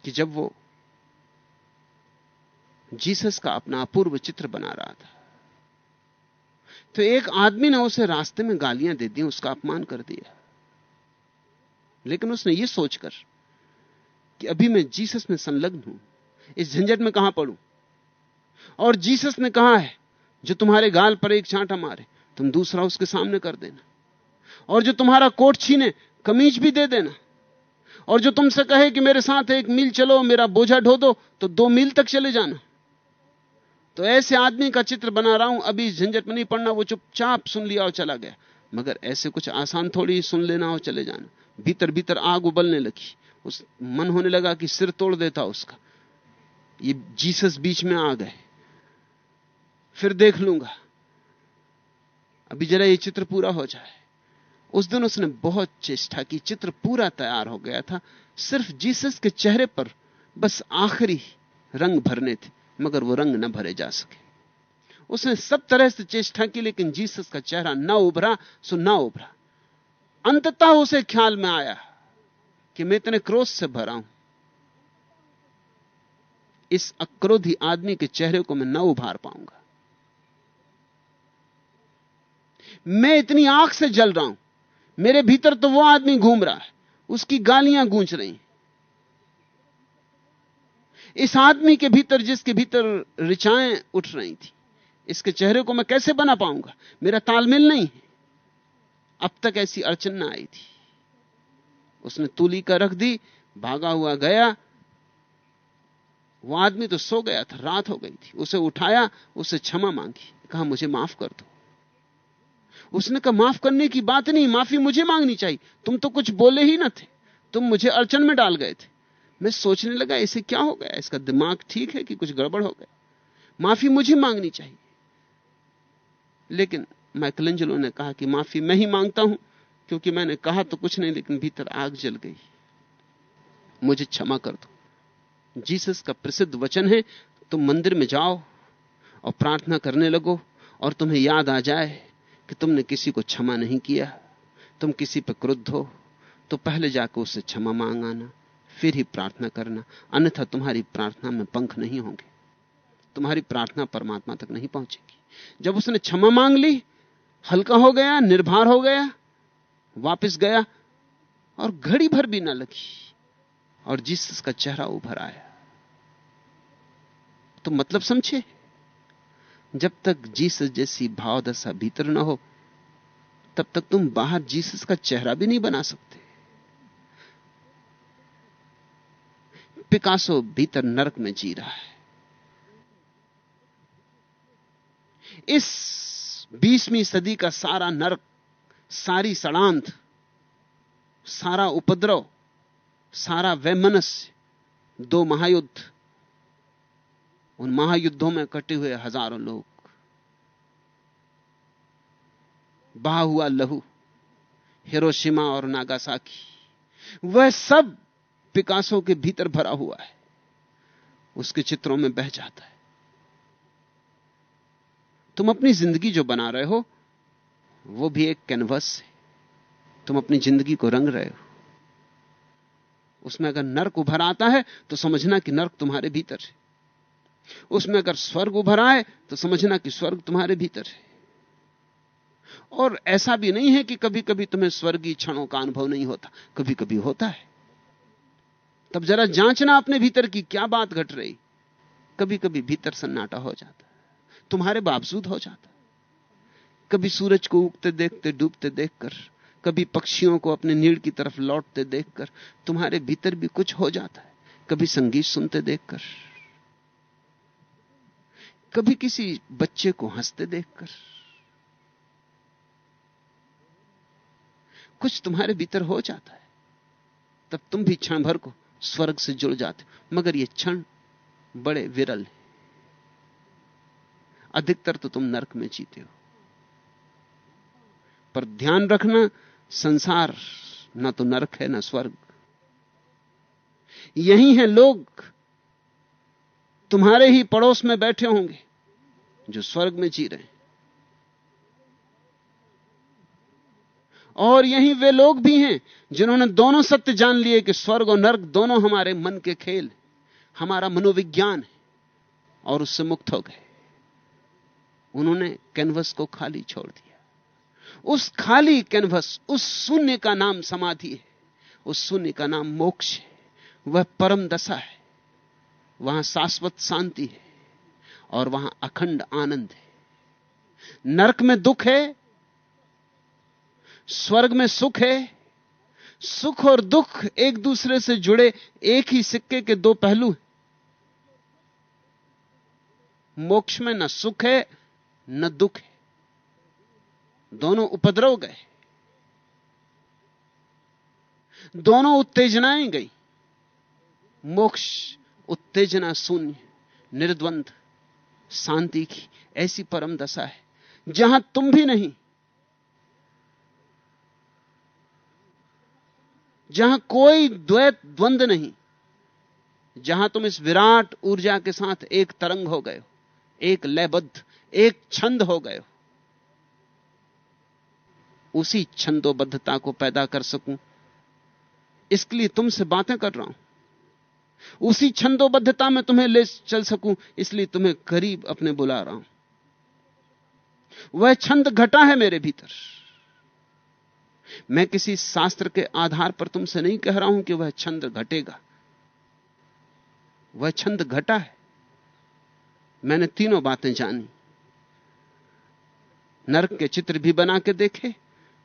कि जब वो जीसस का अपना अपूर्व चित्र बना रहा था तो एक आदमी ने उसे रास्ते में गालियाँ दे दी, उसका अपमान कर दिया। लेकिन उसने यह सोचकर कि अभी मैं जीसस में संलग्न हूँ, इस झंझट में कहाँ पड़ू? और जीसस ने कहा है, जो तुम्हारे गाल पर एक छांटा मारे, तुम दूसरा उसके सामने कर देना। और जो तुम्हारा कोट छीने, कमीज भी दे देना। और जो तुमसे कहे कि मेरे साथ एक मील चलो, मेरा बोझा ढो दो तो दो मील तक चले जाना। तो ऐसे आदमी का चित्र बना रहा हूँ, अभी झंझट में नहीं पड़ना, वो चुपचाप सुन लिया और चला गया। मगर ऐसे कुछ आसान थोड़ी सुन लेना और चले जाना। भीतर भीतर आग उबलने लगी। उस मन होने लगा कि सिर तोड़ देता उसका। ये जीसस बीच में आ गए। फिर देख लूँगा। अभी जरा ये चित्र पूरा हो जाए। उस दिन उसने बहुत चेष्टा की। चित्र पूरा तैयार हो गया था। सिर्फ़ जीसस के चेहरे पर बस आखिरी रंग भरने थे, मगर वो रंग न भरे जा सके। उसने सब तरह से चेष्टा की, लेकिन जीसस का चेहरा न उभरा, सो न उभरा। अंततः उसे ख्याल में आया कि मैं इतने क्रोध से भरा हूँ। इस अक्रोधी आदमी के चेहरे को मैं न उभार पाऊँगा। मैं इतनी आँख से जल रहा हूँ। मेरे भीतर तो वो आदमी घूम रहा है। उसकी गालियाँ गूंज रही इस आदमी के भीतर, जिसके भीतर रिचाएँ उठ रही थी, इसके चेहरे को मैं कैसे बना पाऊँगा? मेरा तालमेल नहीं है। अब तक ऐसी अड़चन ना आई थी। उसने तूली का रख दी, भागा हुआ गया। वो आदमी तो सो गया था, रात हो गई थी। उसे उठाया, उसे क्षमा मांगी। कहा, मुझे माफ़ कर दो। उसने कहा, माफ़ करने की बात नहीं, माफ़ी मुझे मांगनी चाहिए। तुम तो कुछ बोले ही ना थे। तुम मुझे अड़चन में डाल गए थे। मैं सोचने लगा इसे क्या हो गया? इसका दिमाग ठीक है कि कुछ गड़बड़ हो गया? माफ़ी मुझे मांगनी चाहिए। लेकिन मैकलेंजलो ने कहा कि माफ़ी मैं ही माँगता हूँ, क्योंकि मैंने कहा तो कुछ नहीं, लेकिन भीतर आग जल गई। मुझे क्षमा कर दो। जीसस का प्रसिद्ध वचन है, तुम मंदिर में जाओ और प्रार्थना करने लगो, और तुम्हें याद आ जाए कि तुमने किसी को क्षमा नहीं किया। तुम किसी पर क्रुद्ध हो तो पहले जाकर उससे क्षमा मांग आना, फिर ही प्रार्थना करना। अन्यथा तुम्हारी प्रार्थना में पंख नहीं होंगे। तुम्हारी प्रार्थना परमात्मा तक नहीं पहुंचेगी। जब उसने क्षमा मांग ली हल्का हो गया, निर्भर हो गया, वापस गया और घड़ी भर भी ना लगी और जीसस का चेहरा उभर आया। तो मतलब समझे, जब तक जीसस जैसी भावदशा भीतर ना हो, तब तक तुम बाहर जीसस का चेहरा भी नहीं बना सकते। पिकासो भीतर नरक में जी रहा है। इस बीसवीं सदी का सारा नरक, सारी सड़ांत, सारा उपद्रव, सारा वैमनस्य, दो महायुद्ध, उन महायुद्धों में कटे हुए हज़ारों लोग। बहा हुआ लहू, हिरोशिमा और नागासाकी, वह सब पिकासो के भीतर भरा हुआ है, उसके चित्रों में बह जाता है। तुम अपनी ज़िंदगी जो बना रहे हो, वो भी एक कैनवस है। तुम अपनी ज़िंदगी को रंग रहे हो। उसमें अगर नर्क उभर आता है तो समझना कि नर्क तुम्हारे भीतर है। उसमें अगर स्वर्ग उभर आए तो समझना कि स्वर्ग तुम्हारे भीतर है। और ऐसा भी नहीं है कि कभी कभी तुम्हें स्वर्गीय क्षणों का अनुभव नहीं होता। कभी कभी होता है। तब जरा जांचना अपने भीतर की क्या बात घट रही। कभी कभी भीतर सन्नाटा हो जाता तुम्हारे बावजूद हो जाता। कभी सूरज को उगते देखते, डूबते देखकर, कभी पक्षियों को अपने नीड़ की तरफ़ लौटते देखकर, तुम्हारे भीतर भी कुछ हो जाता है। कभी संगीत सुनते देखकर, कभी किसी बच्चे को हँसते देखकर, कुछ तुम्हारे भीतर हो जाता है। तब तुम भी क्षण भर को स्वर्ग से जुड़ जाते मगर ये क्षण बड़े विरल हैं। अधिकतर तो तुम नरक में जीते हो। पर ध्यान रखना, संसार ना तो नरक है, ना स्वर्ग। यही है लोग, तुम्हारे ही पड़ोस में बैठे होंगे, जो स्वर्ग में जी रहे हैं। और यही वे लोग भी हैं, जिन्होंने दोनों सत्य जान लिए कि स्वर्ग और नर्क दोनों हमारे मन के खेल हमारा मनोविज्ञान है, और उससे मुक्त हो गए। उन्होंने कैनवस को खाली छोड़ दिया। उस खाली कैनवस, उस शून्य का नाम समाधि है, उस शून्य का नाम मोक्ष है, वह परम दशा है। वहाँ शाश्वत शांति है और वहाँ अखंड आनंद है। नरक में दुख है, स्वर्ग में सुख है, सुख और दुख एक दूसरे से जुड़े एक ही सिक्के के दो पहलू हैं। मोक्ष में न सुख है न दुख है। दोनों उपद्रव गए। दोनों उत्तेजनाएँ गई। मोक्ष, उत्तेजना शून्य, निर्द्वंद, शांति की ऐसी परम दशा है, जहाँ तुम भी नहीं, जहाँ कोई द्वैत द्वंद नहीं, जहाँ तुम इस विराट ऊर्जा के साथ एक तरंग हो गए हो, एक लयबद्ध एक छंद हो गए उसी छंदोबद्धता को पैदा कर सकूँ। इसके लिए तुमसे बातें कर रहा हूँ। उसी छंदोबद्धता में तुम्हें ले चल सकूँ, इसलिए तुम्हें करीब अपने बुला रहा हूँ। वह छंद घटा है मेरे भीतर। मैं किसी शास्त्र के आधार पर तुमसे नहीं कह रहा हूँ कि वह छंद घटेगा। वह छंद घटा है। मैंने तीनों बातें जानी। नरक के चित्र भी बना के देखे,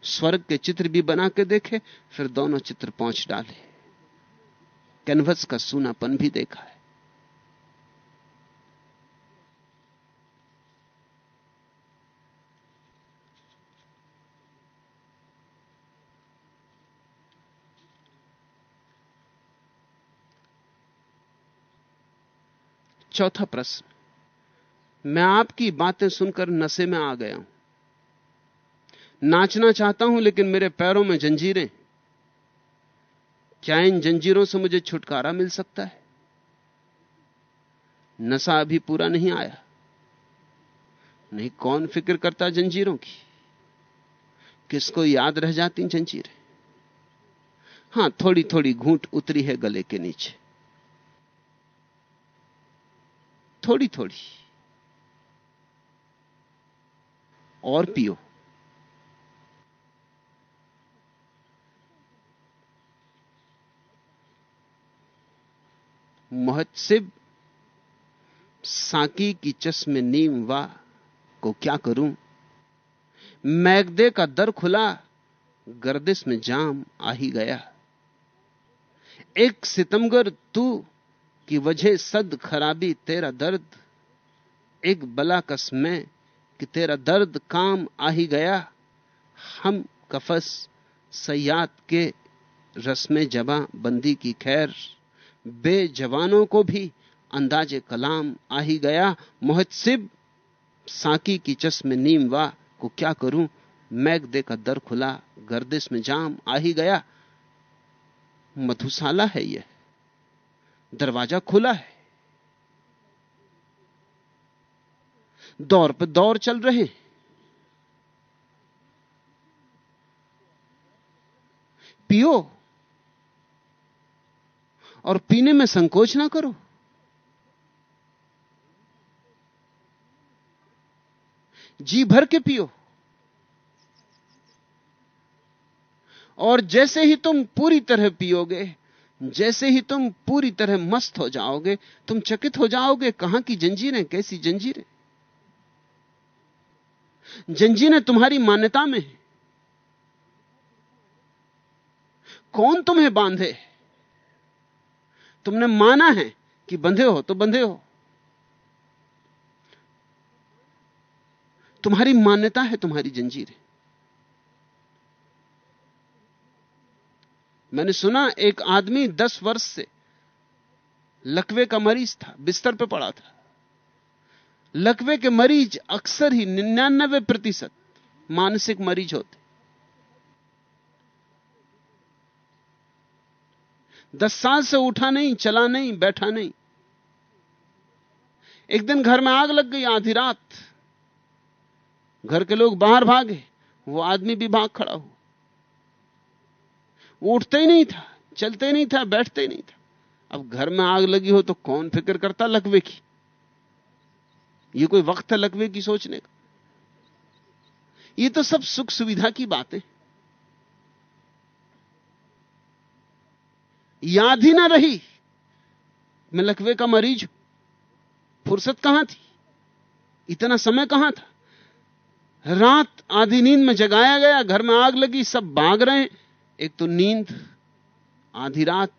स्वर्ग के चित्र भी बना के देखे, फिर दोनों चित्र पहुँच डाले। कैनवस का सूनापन भी देखा है। चौथा प्रश्न, मैं आपकी बातें सुनकर नशे में आ गया हूँ। नाचना चाहता हूँ, लेकिन मेरे पैरों में जंजीरें। क्या इन जंजीरों से मुझे छुटकारा मिल सकता है? नशा अभी पूरा नहीं आया। नहीं, कौन फ़िक्र करता जंजीरों की? किसको याद रह जाती जंजीरें? हाँ थोड़ी थोड़ी घूंट उतरी है गले के नीचे। थोड़ी थोड़ी और पियो। मोहत्सिब साकी की चश्मे नीम वाह को क्या करूँ? मैगदे का दर खुला, गर्दिश में जाम आ ही गया। एक सितमगर तू की वजह सद खराबी तेरा दर्द, एक बला कस में कि तेरा दर्द काम आ ही गया। हम कफस सयाद के रस्म जबा बंदी की खैर। बेजवानों को भी अंदाजे कलाम आ ही गया। मोहसिब साकी की चश्मे नीम वाह को क्या करूँ? मैग का दर खुला, गर्दिश में जाम आ ही गया। मधुशाला है यह। दरवाज़ा खुला है। दौर पे दौर चल रहे पियो और पीने में संकोच ना करो। जी भर के पियो। और जैसे ही तुम पूरी तरह पियोगे, जैसे ही तुम पूरी तरह मस्त हो जाओगे, तुम चकित हो जाओगे, कहाँ की जंजीरें, कैसी जंजीरें? जंजीरें तुम्हारी मान्यता में है। कौन तुम्हें बांधे? तुमने माना है कि बंधे हो तो बंधे हो। तुम्हारी मान्यता है, तुम्हारी जंजीरें मैंने सुना, एक आदमी दस वर्ष से लकवे का मरीज़ था, बिस्तर पे पड़ा था। लकवे के मरीज़ अक्सर ही निन्यानबे प्रतिशत मानसिक मरीज़ होते। दस साल से उठा नहीं, चला नहीं, बैठा नहीं। एक दिन घर में आग लग गई आधी रात। घर के लोग बाहर भागे, वो आदमी भी भाग खड़ा हुआ। उठते ही नहीं था, चलते ही नहीं था, बैठते ही नहीं था। अब घर में आग लगी हो तो कौन फ़िक्र करता लकवे की? ये कोई वक्त है लकवे की सोचने का? ये तो सब सुख सुविधा की बातें। याद ही ना रही। मैं लकवे का मरीज़ हूँ फुर्सत कहाँ थी? इतना समय कहाँ था? रात आधी नींद में जगाया गया, घर में आग लगी, सब भाग रहे एक तो नींद आधी रात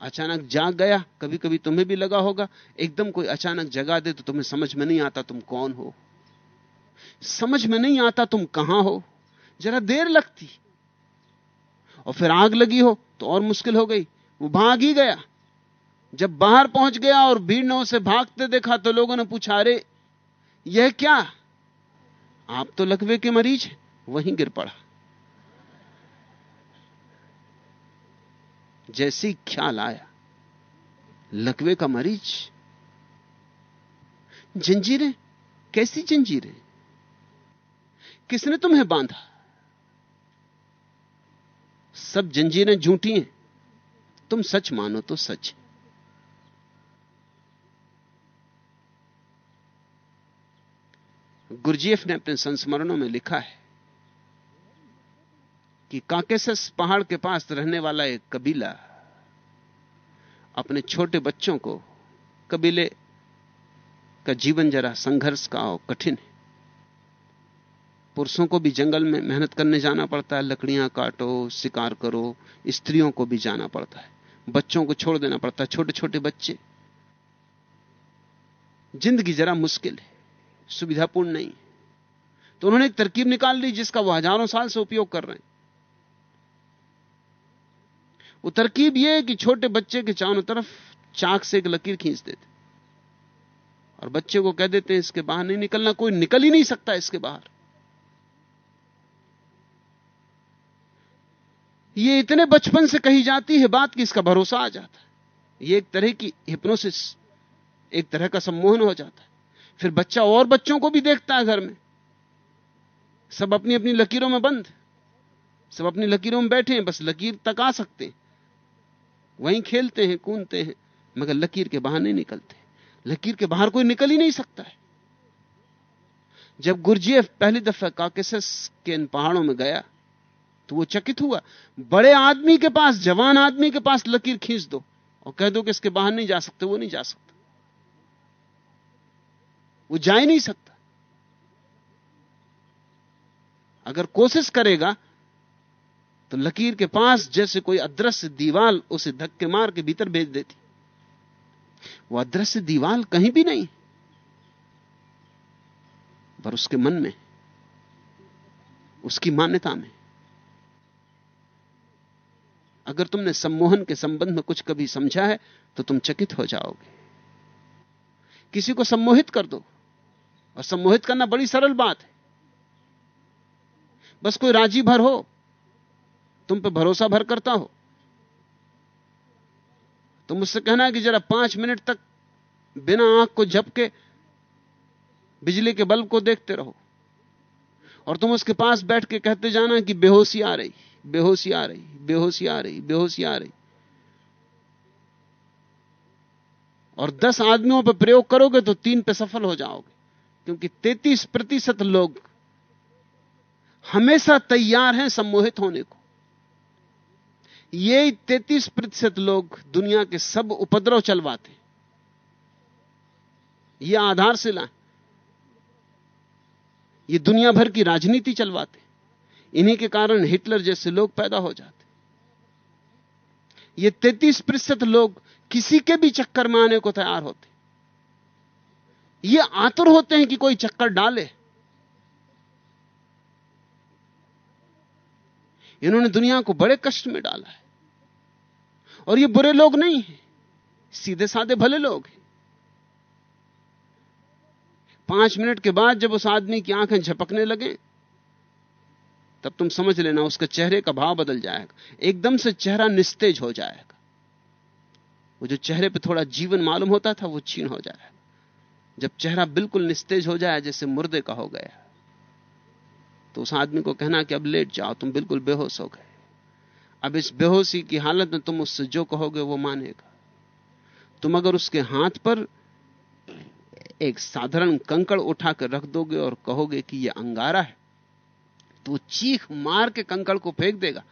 अचानक जाग गया कभी कभी तुम्हें भी लगा होगा, एकदम कोई अचानक जगा दे तो तुम्हें समझ में नहीं आता तुम कौन हो। समझ में नहीं आता तुम कहाँ हो। जरा देर लगती और फिर आग लगी हो तो और मुश्किल हो गई। वो भाग ही गया। जब बाहर पहुँच गया और भीड़ ने उसे भागते देखा तो लोगों ने पूछा, अरे, यह क्या? आप तो लकवे के मरीज़ हैं। वहीं गिर पड़ा। जैसी ख्याल आया, लकवे का मरीज़। जंजीरें? कैसी जंजीरें? किसने तुम्हें बांधा? सब जंजीरें झूठी हैं। तुम सच मानो तो सच। गुरजीएफ ने अपने संस्मरणों में लिखा है कि काकेसस पहाड़ के पास रहने वाला एक कबीला अपने छोटे बच्चों को कबीले का जीवन जरा संघर्ष का और कठिन है। पुरुषों को भी जंगल में मेहनत करने जाना पड़ता है, लकड़ियाँ काटो, शिकार करो, स्त्रियों को भी जाना पड़ता है, बच्चों को छोड़ देना पड़ता है छोटे छोटे बच्चे। ज़िंदगी जरा मुश्किल है, सुविधापूर्ण नहीं तो उन्होंने एक तरकीब निकाल ली जिसका वो हज़ारों साल से उपयोग कर रहे हैं। वो तरकीब यह है कि छोटे बच्चे के चारों तरफ़ चाक से एक लकीर खींच देते और बच्चे को कह देते हैं, इसके बाहर नहीं निकलना, कोई निकल ही नहीं सकता इसके बाहर। ये इतने बचपन से कही जाती है बात कि इसका भरोसा आ जाता है। ये एक तरह की हिप्नोसिस एक तरह का सम्मोहन हो जाता है। फिर बच्चा और बच्चों को भी देखता है घर में। सब अपनी अपनी लकीरों में बंद सब अपनी लकीरों में बैठे हैं, बस लकीर तक आ सकते हैं। वहीं खेलते हैं, कूदते हैं, मगर लकीर के बाहर नहीं निकलते लकीर के बाहर कोई निकल ही नहीं सकता है। जब गुरजीएफ पहली दफ़ा काकेसस के इन पहाड़ों में गया तो वो चकित हुआ। बड़े आदमी के पास, जवान आदमी के पास लकीर खींच दो और कह दो कि इसके बाहर नहीं जा सकते, वो नहीं जा सकता। वो जा ही नहीं सकता। अगर कोशिश करेगा तो लकीर के पास जैसे कोई अदृश्य दीवाल उसे धक्के मार के भीतर भेज देती। वो अदृश्य दीवाल कहीं भी नहीं, पर उसके मन में, उसकी मान्यता में। अगर तुमने सम्मोहन के संबंध में कुछ कभी समझा है तो तुम चकित हो जाओगे। किसी को सम्मोहित कर दो, और सम्मोहित करना बड़ी सरल बात है। बस कोई राज़ी भर हो, तुम पे भरोसा भर करता हो। तो मुझसे कहना कि जरा पाँच मिनट तक बिना आँख को झपके बिजली के बल्ब को देखते रहो, और तुम उसके पास बैठ के कहते जाना कि बेहोशी आ रही। बेहोशी आ रही, बेहोशी आ रही, बेहोशी आ रही। और दस आदमियों पर प्रयोग करोगे तो तीन पे सफल हो जाओगे, क्योंकि तैतीस प्रतिशत लोग हमेशा तैयार हैं सम्मोहित होने को। ये तैतीस प्रतिशत लोग दुनिया के सब उपद्रव चलवाते ये आधार से ये दुनिया भर की राजनीति चलवाते इन्हीं के कारण हिटलर जैसे लोग पैदा हो जाते ये तैतीस प्रतिशत लोग किसी के भी चक्कर में आने को तैयार होते ये आतुर होते हैं कि कोई चक्कर डाले। इन्होंने दुनिया को बड़े कष्ट में डाला है। और ये बुरे लोग नहीं हैं। सीधे साधे भले लोग हैं। पाँच मिनट के बाद जब उस आदमी की आँखें झपकने लगे तब तुम समझ लेना उसके चेहरे का भाव बदल जाएगा। एकदम से चेहरा निस्तेज हो जाएगा। वो जो चेहरे पे थोड़ा जीवन मालूम होता था, वो छीन हो जाएगा। जब चेहरा बिल्कुल निस्तेज हो जाए, जैसे मुर्दे का हो गया तो उस आदमी को कहना कि अब लेट जाओ, तुम बिल्कुल बेहोश हो गए। अब इस बेहोशी की हालत में तुम उससे जो कहोगे, वो मानेगा। तुम अगर उसके हाथ पर एक साधारण कंकड़ उठाकर रख दोगे और कहोगे कि यह अंगारा है तो चीख मार के कंकड़ को फेंक देगा।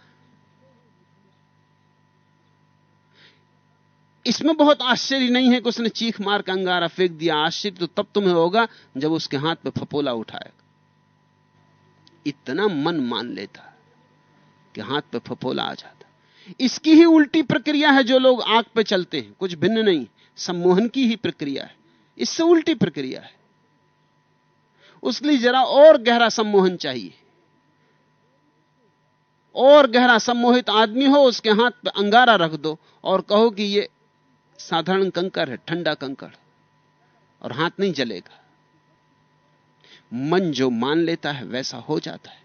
इसमें बहुत आश्चर्य नहीं है कि उसने चीख मार के अंगारा फेंक दिया। आश्चर्य तो तब तुम्हें होगा जब उसके हाथ पे फपोला उठाएगा। इतना मन मान लेता कि हाथ पे फपोला आ जाता। इसकी ही उल्टी प्रक्रिया है जो लोग आग पे चलते हैं। कुछ भिन्न नहीं, सम्मोहन की ही प्रक्रिया है। इससे उल्टी प्रक्रिया है। उसके लिए जरा और गहरा सम्मोहन चाहिए। और गहरा सम्मोहित आदमी हो, उसके हाथ पे अंगारा रख दो और कहो कि यह साधारण कंकर है, ठंडा कंकड़ और हाथ नहीं जलेगा। मन जो मान लेता है, वैसा हो जाता है।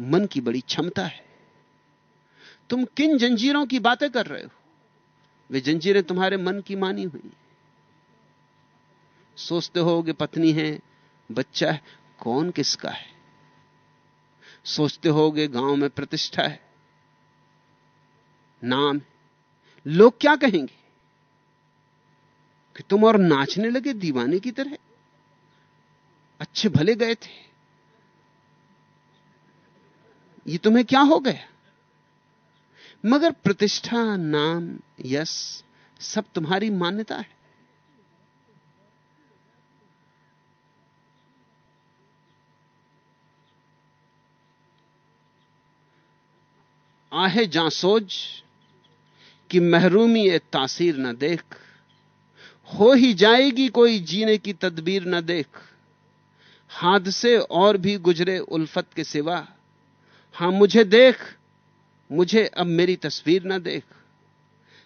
मन की बड़ी क्षमता है। तुम किन जंजीरों की बातें कर रहे हो? वे जंजीरें तुम्हारे मन की मानी हुई। सोचते हो कि पत्नी है, बच्चा है, कौन किसका है? सोचते होगे गाँव में प्रतिष्ठा है, नाम लोग क्या कहेंगे कि तुम और नाचने लगे दीवाने की तरह? अच्छे भले गए थे। ये तुम्हें क्या हो गया? मगर प्रतिष्ठा, नाम, यश सब तुम्हारी मान्यता है। आहे जा कि महरूमी ए तासीर न देख। हो ही जाएगी कोई जीने की तदबीर न देख। हादसे और भी गुजरे उल्फत के सिवा। हाँ, मुझे देख, मुझे अब मेरी तस्वीर न देख।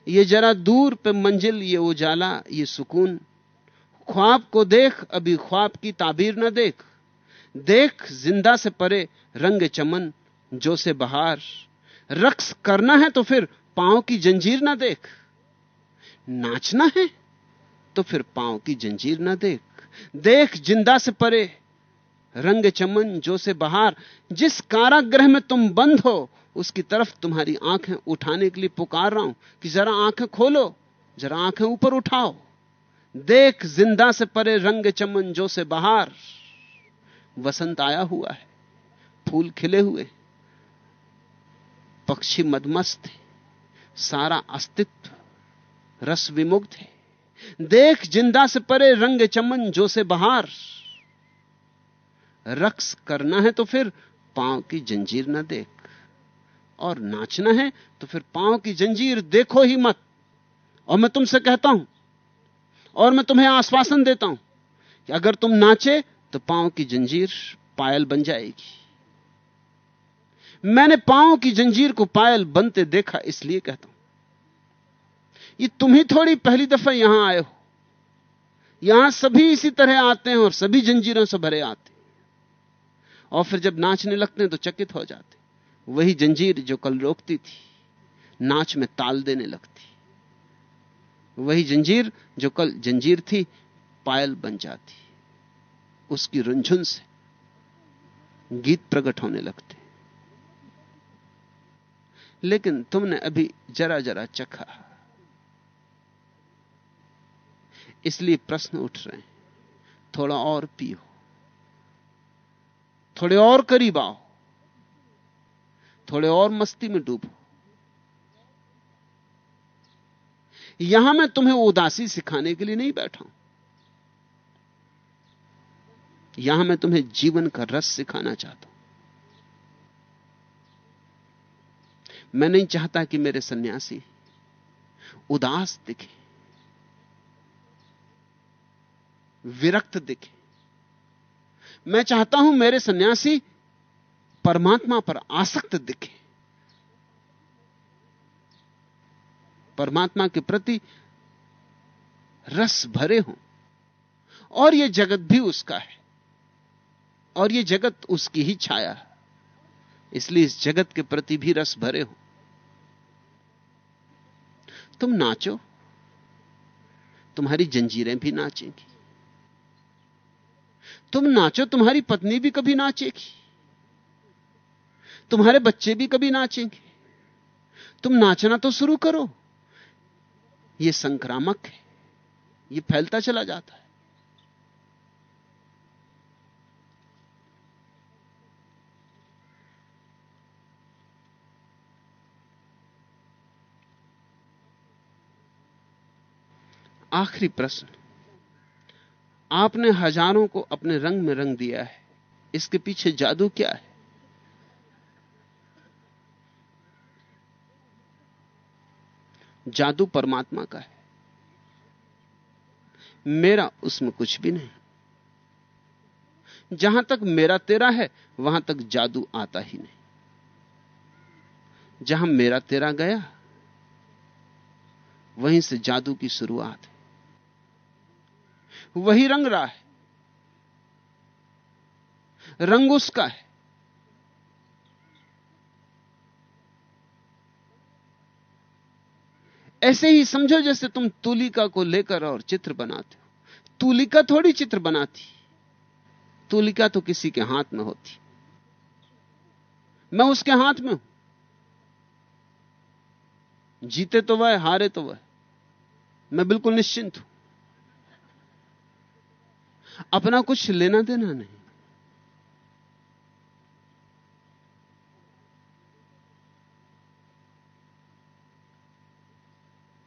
ये जरा दूर पे मंजिल, ये उजाला, ये सुकून। ख्वाब को देख, अभी ख्वाब की ताबीर न देख। देख, ज़िंदा से परे, रंग चमन, जो से बहार। रक्स करना है तो फिर पाँव की जंजीर ना देख। नाचना है तो फिर पाँव की जंजीर ना देख। देख ज़िंदा से परे, रंग चमन जो से बहार। जिस कारागृह में तुम बंद हो, उसकी तरफ़ तुम्हारी आँखें उठाने के लिए पुकार रहा हूँ कि जरा आँखें खोलो, जरा आँखें ऊपर उठाओ। देख ज़िंदा से परे, रंग चमन जो से बहार। वसंत आया हुआ है, फूल खिले हुए। पक्षी मदमस्त है, सारा अस्तित्व रस विमुग्ध है। देख ज़िंदा से परे रंग चमन, जो से बहार। रक्स करना है तो फिर पाँव की जंजीर ना देख। और नाचना है तो फिर पाँव की जंजीर देखो ही मत। और मैं तुमसे कहता हूँ, और मैं तुम्हें आश्वासन देता हूँ कि अगर तुम नाचे तो पाँव की जंजीर पायल बन जाएगी। मैंने पाँव की जंजीर को पायल बनते देखा, इसलिए कहता हूँ। ये तुम ही थोड़ी पहली दफ़ा यहाँ आए हो। यहाँ सभी इसी तरह आते हैं और सभी जंजीरों से भरे आते और फिर जब नाचने लगते हैं तो चकित हो जाते वही जंजीर जो कल रोकती थी, नाच में ताल देने लगती। वही जंजीर जो कल जंजीर थी, पायल बन जाती। उसकी रुंझुन से गीत प्रकट होने लगते। लेकिन तुमने अभी जरा जरा चखा। इसलिए प्रश्न उठ रहे हैं, थोड़ा और पियो, थोड़े और करीब आओ, थोड़े और मस्ती में डूबो। यहाँ मैं तुम्हें उदासी सिखाने के लिए नहीं बैठा हूँ। यहाँ मैं तुम्हें जीवन का रस सिखाना चाहता हूँ। मैं नहीं चाहता कि मेरे सन्यासी उदास दिखे, विरक्त दिखे। मैं चाहता हूँ मेरे सन्यासी परमात्मा पर आसक्त दिखे। परमात्मा के प्रति रस भरे हों। और यह जगत भी उसका है, और यह जगत उसकी ही छाया है। इसलिए इस जगत के प्रति भी रस भरे हो। तुम नाचो। तुम्हारी जंजीरें भी नाचेंगी। तुम नाचो, तुम्हारी पत्नी भी कभी नाचेगी। तुम्हारे बच्चे भी कभी नाचेंगे। तुम नाचना तो शुरू करो। यह संक्रामक है। यह फैलता चला जाता है। आखिरी प्रश्न। आपने हज़ारों को अपने रंग में रंग दिया है। इसके पीछे जादू क्या है? जादू परमात्मा का है। मेरा उसमें कुछ भी नहीं। जहाँ तक मेरा तेरा है, वहाँ तक जादू आता ही नहीं। जहाँ मेरा तेरा गया, वहीं से जादू की शुरुआत है। वही रंग रहा है। रंग उसका है। ऐसे ही समझो जैसे तुम तुलिका को लेकर और चित्र बनाते हो। तुलिका थोड़ी चित्र बनाती। तुलिका तो किसी के हाथ में होती। मैं उसके हाथ में हूँ। जीते तो वह, हारे तो वह। मैं बिल्कुल निश्चिंत हूँ। अपना कुछ लेना देना नहीं।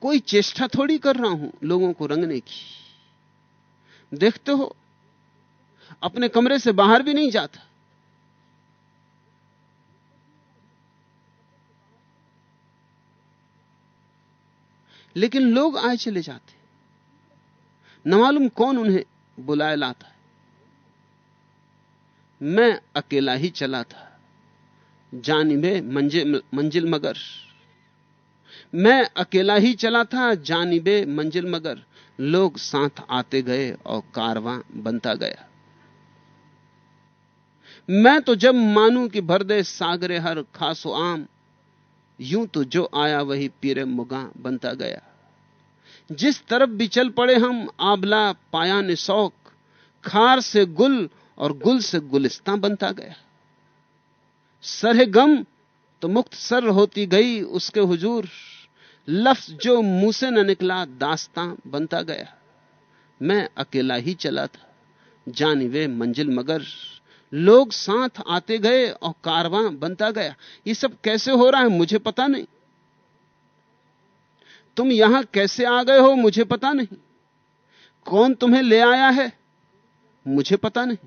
कोई चेष्टा थोड़ी कर रहा हूँ लोगों को रंगने की। देखते हो, अपने कमरे से बाहर भी नहीं जाता। लेकिन लोग आए चले जाते। न मालूम कौन उन्हें बुलाए लाता मैं अकेला ही चला था। जानिबे मंजिल मंजिल मगर। मैं अकेला ही चला था जानिबे मंजिल मगर। लोग साथ आते गए और कारवां बनता गया। मैं तो जब मानू कि भर दे सागरे हर खासो आम, यूँ तो जो आया वही पीरे मुगा बनता गया। जिस तरफ़ भी चल पड़े हम आबला पाया ने शौक खार से गुल और गुल से गुलिस्तां बनता गया। सरह गम तो मुक्त सर होती गई उसके हुजूर, लफ्ज जो मुँह से न निकला दास्तां बनता गया। मैं अकेला ही चला था, जानी वे मंजिल मगर, लोग साथ आते गए और कारवां बनता गया। ये सब कैसे हो रहा है मुझे पता नहीं। तुम यहाँ कैसे आ गए हो मुझे पता नहीं। कौन तुम्हें ले आया है? मुझे पता नहीं।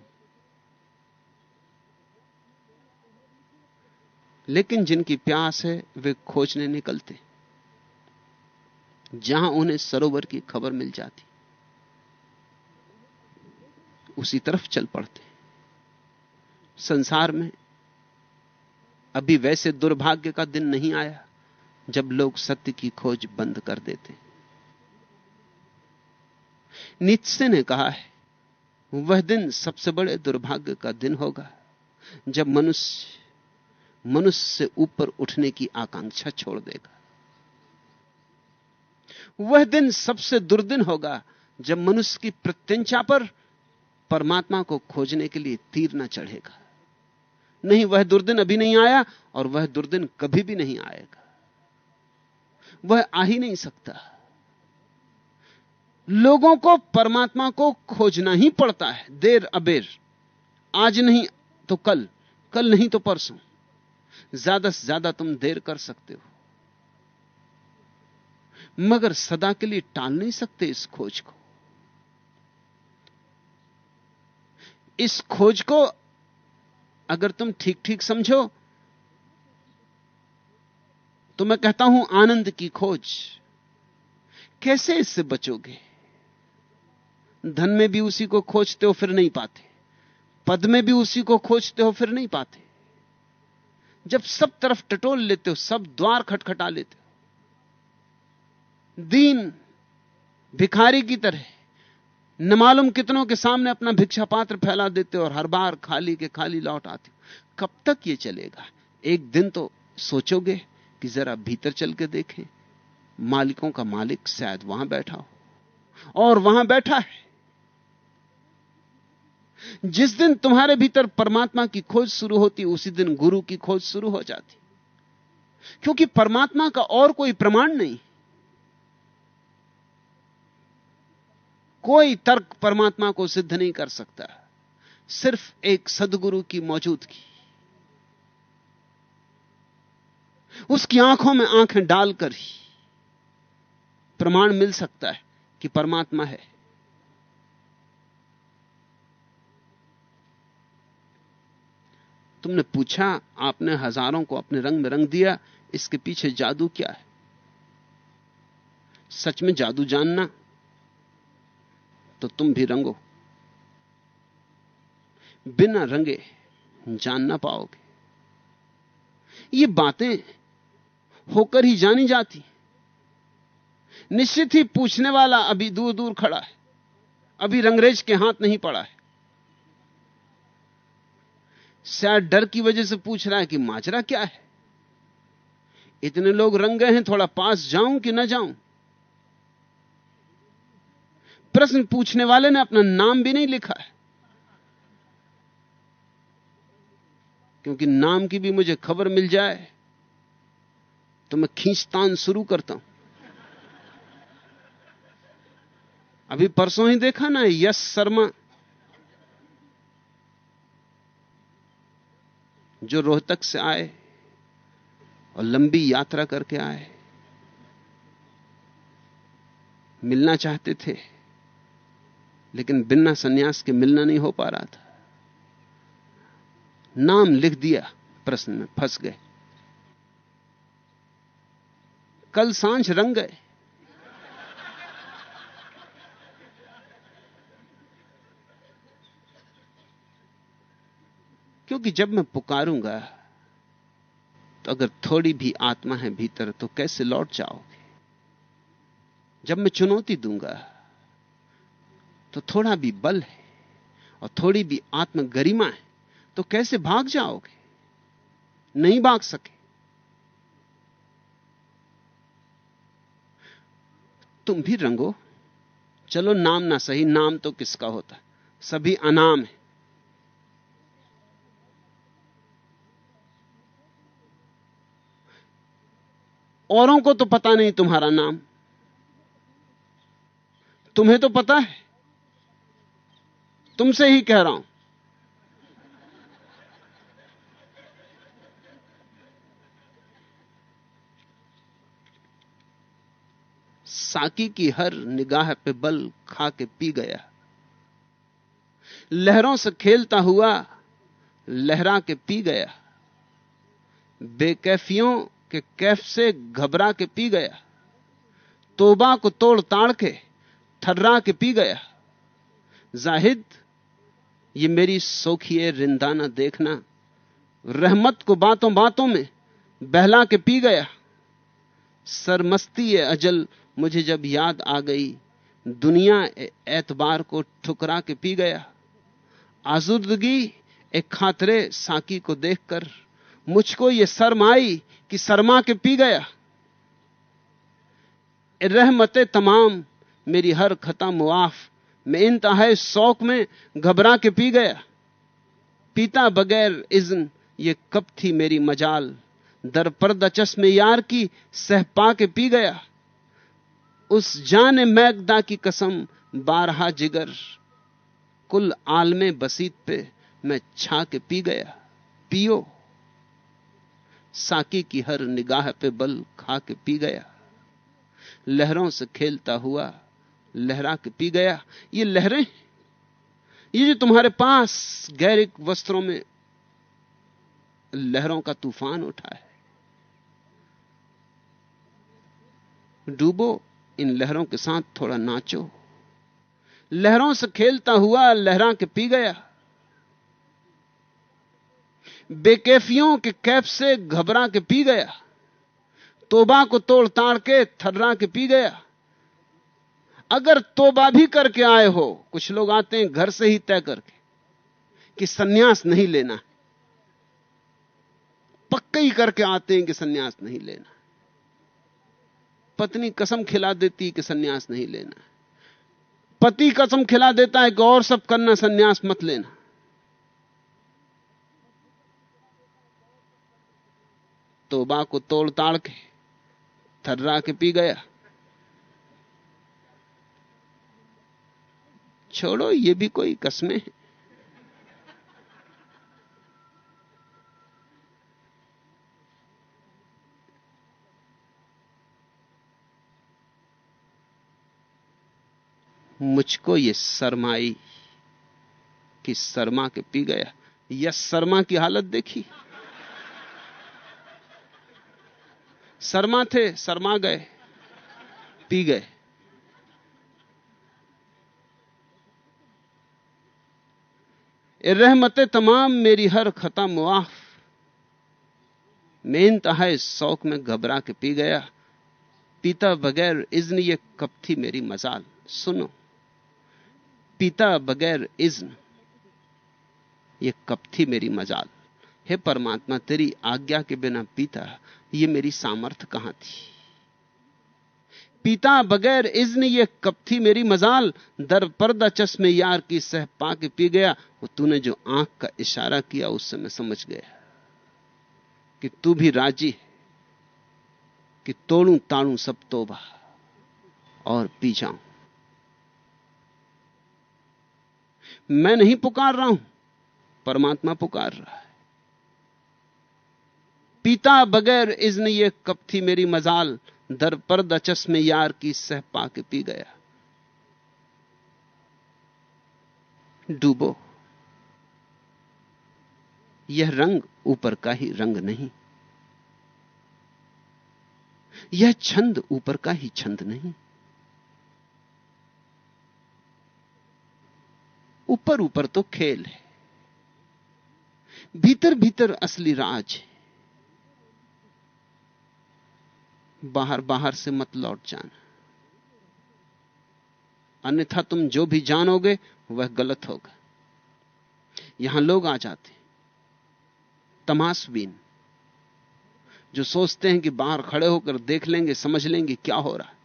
लेकिन जिनकी प्यास है, वे खोजने निकलते। जहाँ उन्हें सरोवर की खबर मिल जाती, उसी तरफ़ चल पड़ते। संसार में अभी वैसे दुर्भाग्य का दिन नहीं आया। जब लोग सत्य की खोज बंद कर देते। नित्से ने कहा है, वह दिन सबसे बड़े दुर्भाग्य का दिन होगा, जब मनुष्य मनुष्य से ऊपर उठने की आकांक्षा छोड़ देगा। वह दिन सबसे दुर्दिन होगा, जब मनुष्य की प्रत्यंचा पर परमात्मा को खोजने के लिए तीर न चढ़ेगा। नहीं, वह दुर्दिन अभी नहीं आया और वह दुर्दिन कभी भी नहीं आएगा। वह आ ही नहीं सकता। लोगों को परमात्मा को खोजना ही पड़ता है। देर अबेर। आज नहीं तो कल। कल नहीं तो परसों। ज़्यादा से ज़्यादा तुम देर कर सकते हो। मगर सदा के लिए टाल नहीं सकते इस खोज को। इस खोज को अगर तुम ठीक ठीक समझो तो मैं कहता हूँ आनंद की खोज। कैसे इससे बचोगे? धन में भी उसी को खोजते हो, फिर नहीं पाते। पद में भी उसी को खोजते हो, फिर नहीं पाते। जब सब तरफ़ टटोल लेते हो, सब द्वार खटखटा लेते हो। दीन भिखारी की तरह, न मालूम कितनों के सामने अपना भिक्षा पात्र फैला देते हो और हर बार खाली के खाली लौट आते हो। कब तक ये चलेगा? एक दिन तो सोचोगे? कि जरा भीतर चल के देखें। मालिकों का मालिक शायद वहाँ बैठा हो। और वहाँ बैठा है। जिस दिन तुम्हारे भीतर परमात्मा की खोज शुरू होती, उसी दिन गुरु की खोज शुरू हो जाती। क्योंकि परमात्मा का और कोई प्रमाण नहीं। कोई तर्क परमात्मा को सिद्ध नहीं कर सकता। सिर्फ़ एक सदगुरु की मौजूदगी। उसकी आँखों में आँखें डालकर ही प्रमाण मिल सकता है कि परमात्मा है। तुमने पूछा, आपने हज़ारों को अपने रंग में रंग दिया, इसके पीछे जादू क्या है? सच में जादू जानना तो तुम भी रंगो। बिना रंगे जान ना पाओगे। ये बातें होकर ही जानी जाती निश्चित ही पूछने वाला अभी दूर दूर खड़ा है। अभी रंगरेज के हाथ नहीं पड़ा है। शायद डर की वजह से पूछ रहा है कि माजरा क्या है? इतने लोग रंग गए हैं, थोड़ा पास जाऊँ कि ना जाऊँ? प्रश्न पूछने वाले ने अपना नाम भी नहीं लिखा है। क्योंकि नाम की भी मुझे खबर मिल जाए तो मैं खींचतान शुरू करता हूँ। अभी परसों ही देखा ना यश शर्मा। जो रोहतक से आए और लंबी यात्रा करके आए, मिलना चाहते थे, लेकिन बिना सन्यास के मिलना नहीं हो पा रहा था। नाम लिख दिया प्रश्न में, फंस गए। कल साँझ रंग गए। क्योंकि जब मैं पुकारूँगा तो अगर थोड़ी भी आत्मा है भीतर तो कैसे लौट जाओगे? जब मैं चुनौती दूँगा तो थोड़ा भी बल है और थोड़ी भी आत्म गरिमा है तो कैसे भाग जाओगे? नहीं भाग सके। तुम भी रंगो। चलो नाम ना सही, नाम तो किसका होता? सभी अनाम है। औरों को तो पता नहीं तुम्हारा नाम। तुम्हें तो पता है। तुमसे ही कह रहा हूँ। साकी की हर निगाह पे बल खा के पी गया। लहरों से खेलता हुआ लहरा के पी गया। बेकैफियों के कैफ से घबरा के पी गया। तोबा को तोड़ ताड़ के थर्रा के पी गया। जाहिद, ये मेरी सोखिए रिंदाना देखना, रहमत को बातों बातों में बहला के पी गया। सरमस्ती अजल मुझे जब याद आ गई, दुनिया एतबार को ठुकरा के पी गया। आजुर्दगी एक खातरे साकी को देखकर मुझको यह शर्म आई कि शर्मा के पी गया। रहमत तमाम, मेरी हर खता मुआफ, मैं इंतहा शौक में घबरा के पी गया। पीता बगैर इज्न, ये कब थी मेरी मजाल? दर पर्दा चश्मे यार की सह पा के पी गया। उस जान मैगदा की कसम बारहा जिगर कुल आलमे बसीत पे मैं छा के पी गया। पियो। साकी की हर निगाह पे बल खा के पी गया। लहरों से खेलता हुआ लहरा के पी गया। ये लहरें, ये जो तुम्हारे पास गैरिक वस्त्रों में लहरों का तूफ़ान उठा है, डूबो। इन लहरों के साथ थोड़ा नाचो। लहरों से खेलता हुआ लहरा के पी गया। बेकैफियों के कैफ से घबरा के पी गया। तोबा को तोड़ ताड़ के थर्रा के पी गया। अगर तोबा भी करके आए हो, कुछ लोग आते हैं घर से ही तय करके कि सन्यास नहीं लेना पक्के ही करके आते हैं कि सन्यास नहीं लेना पत्नी कसम खिला देती कि सन्यास नहीं लेना पति कसम खिला देता है कि और सब करना सन्यास मत लेना। तोबा को तोड़ ताड़ के, थर्रा के पी गया। छोड़ो, ये भी कोई कस्में है। मुझको ये शर्माई कि शर्मा के पी गया, या शर्मा की हालत देखी। शर्मा थे, शर्मा गए, पी गए। रहमत तमाम, मेरी हर खता मुआफ। मैं इंतहा शौक में घबरा के पी गया। पीता बगैर इज्न ये कब थी मेरी मजाल। सुनो। पीता बगैर इज्न। ये कब थी मेरी मजाल? हे परमात्मा, तेरी आज्ञा के बिना पीता, ये मेरी सामर्थ कहाँ थी? पीता बगैर इज्न ये कब थी मेरी मजाल? दर पर्दा चश्मे यार की सह पा के पी गया वो तूने जो आँख का इशारा किया उससे मैं समझ गया कि तू भी राज़ी है कि तोड़ू ताड़ू सब तोबा और पी जाऊँ। मैं नहीं पुकार रहा हूँ, परमात्मा पुकार रहा है। पीता बगैर इज्न ये कब थी मेरी मजाल, दर पर्दा चश्मे यार की सह पा के पी गया। डूबो। यह रंग ऊपर का ही रंग नहीं। यह छंद ऊपर का ही छंद नहीं। ऊपर ऊपर तो खेल है। भीतर भीतर असली राज है। बाहर बाहर से मत लौट जाना। अन्यथा तुम जो भी जानोगे, वह गलत होगा। यहाँ लोग आ जाते तमाशबीन, जो सोचते हैं कि बाहर खड़े होकर देख लेंगे, समझ लेंगे क्या हो रहा है।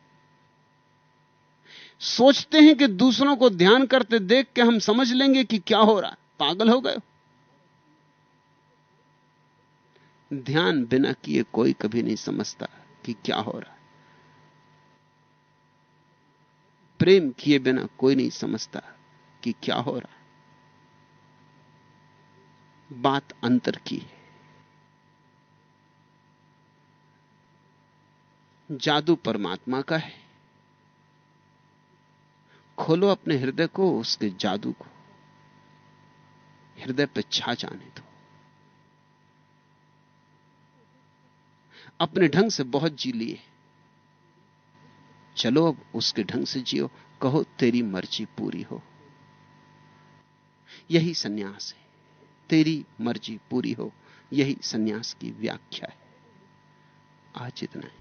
सोचते हैं कि दूसरों को ध्यान करते देख के हम समझ लेंगे कि क्या हो रहा पागल हो गए ध्यान बिना किए कोई कभी नहीं समझता कि क्या हो रहा प्रेम किए बिना कोई नहीं समझता कि क्या हो रहा बात अंतर की है। जादू परमात्मा का है। खोलो अपने हृदय को, उसके जादू को। हृदय पर छा जाने दो। अपने ढंग से बहुत जी लिए। चलो अब उसके ढंग से जियो। कहो, तेरी मर्ज़ी पूरी हो। यही सन्यास है। तेरी मर्ज़ी पूरी हो। यही सन्यास की व्याख्या है। आज इतना है।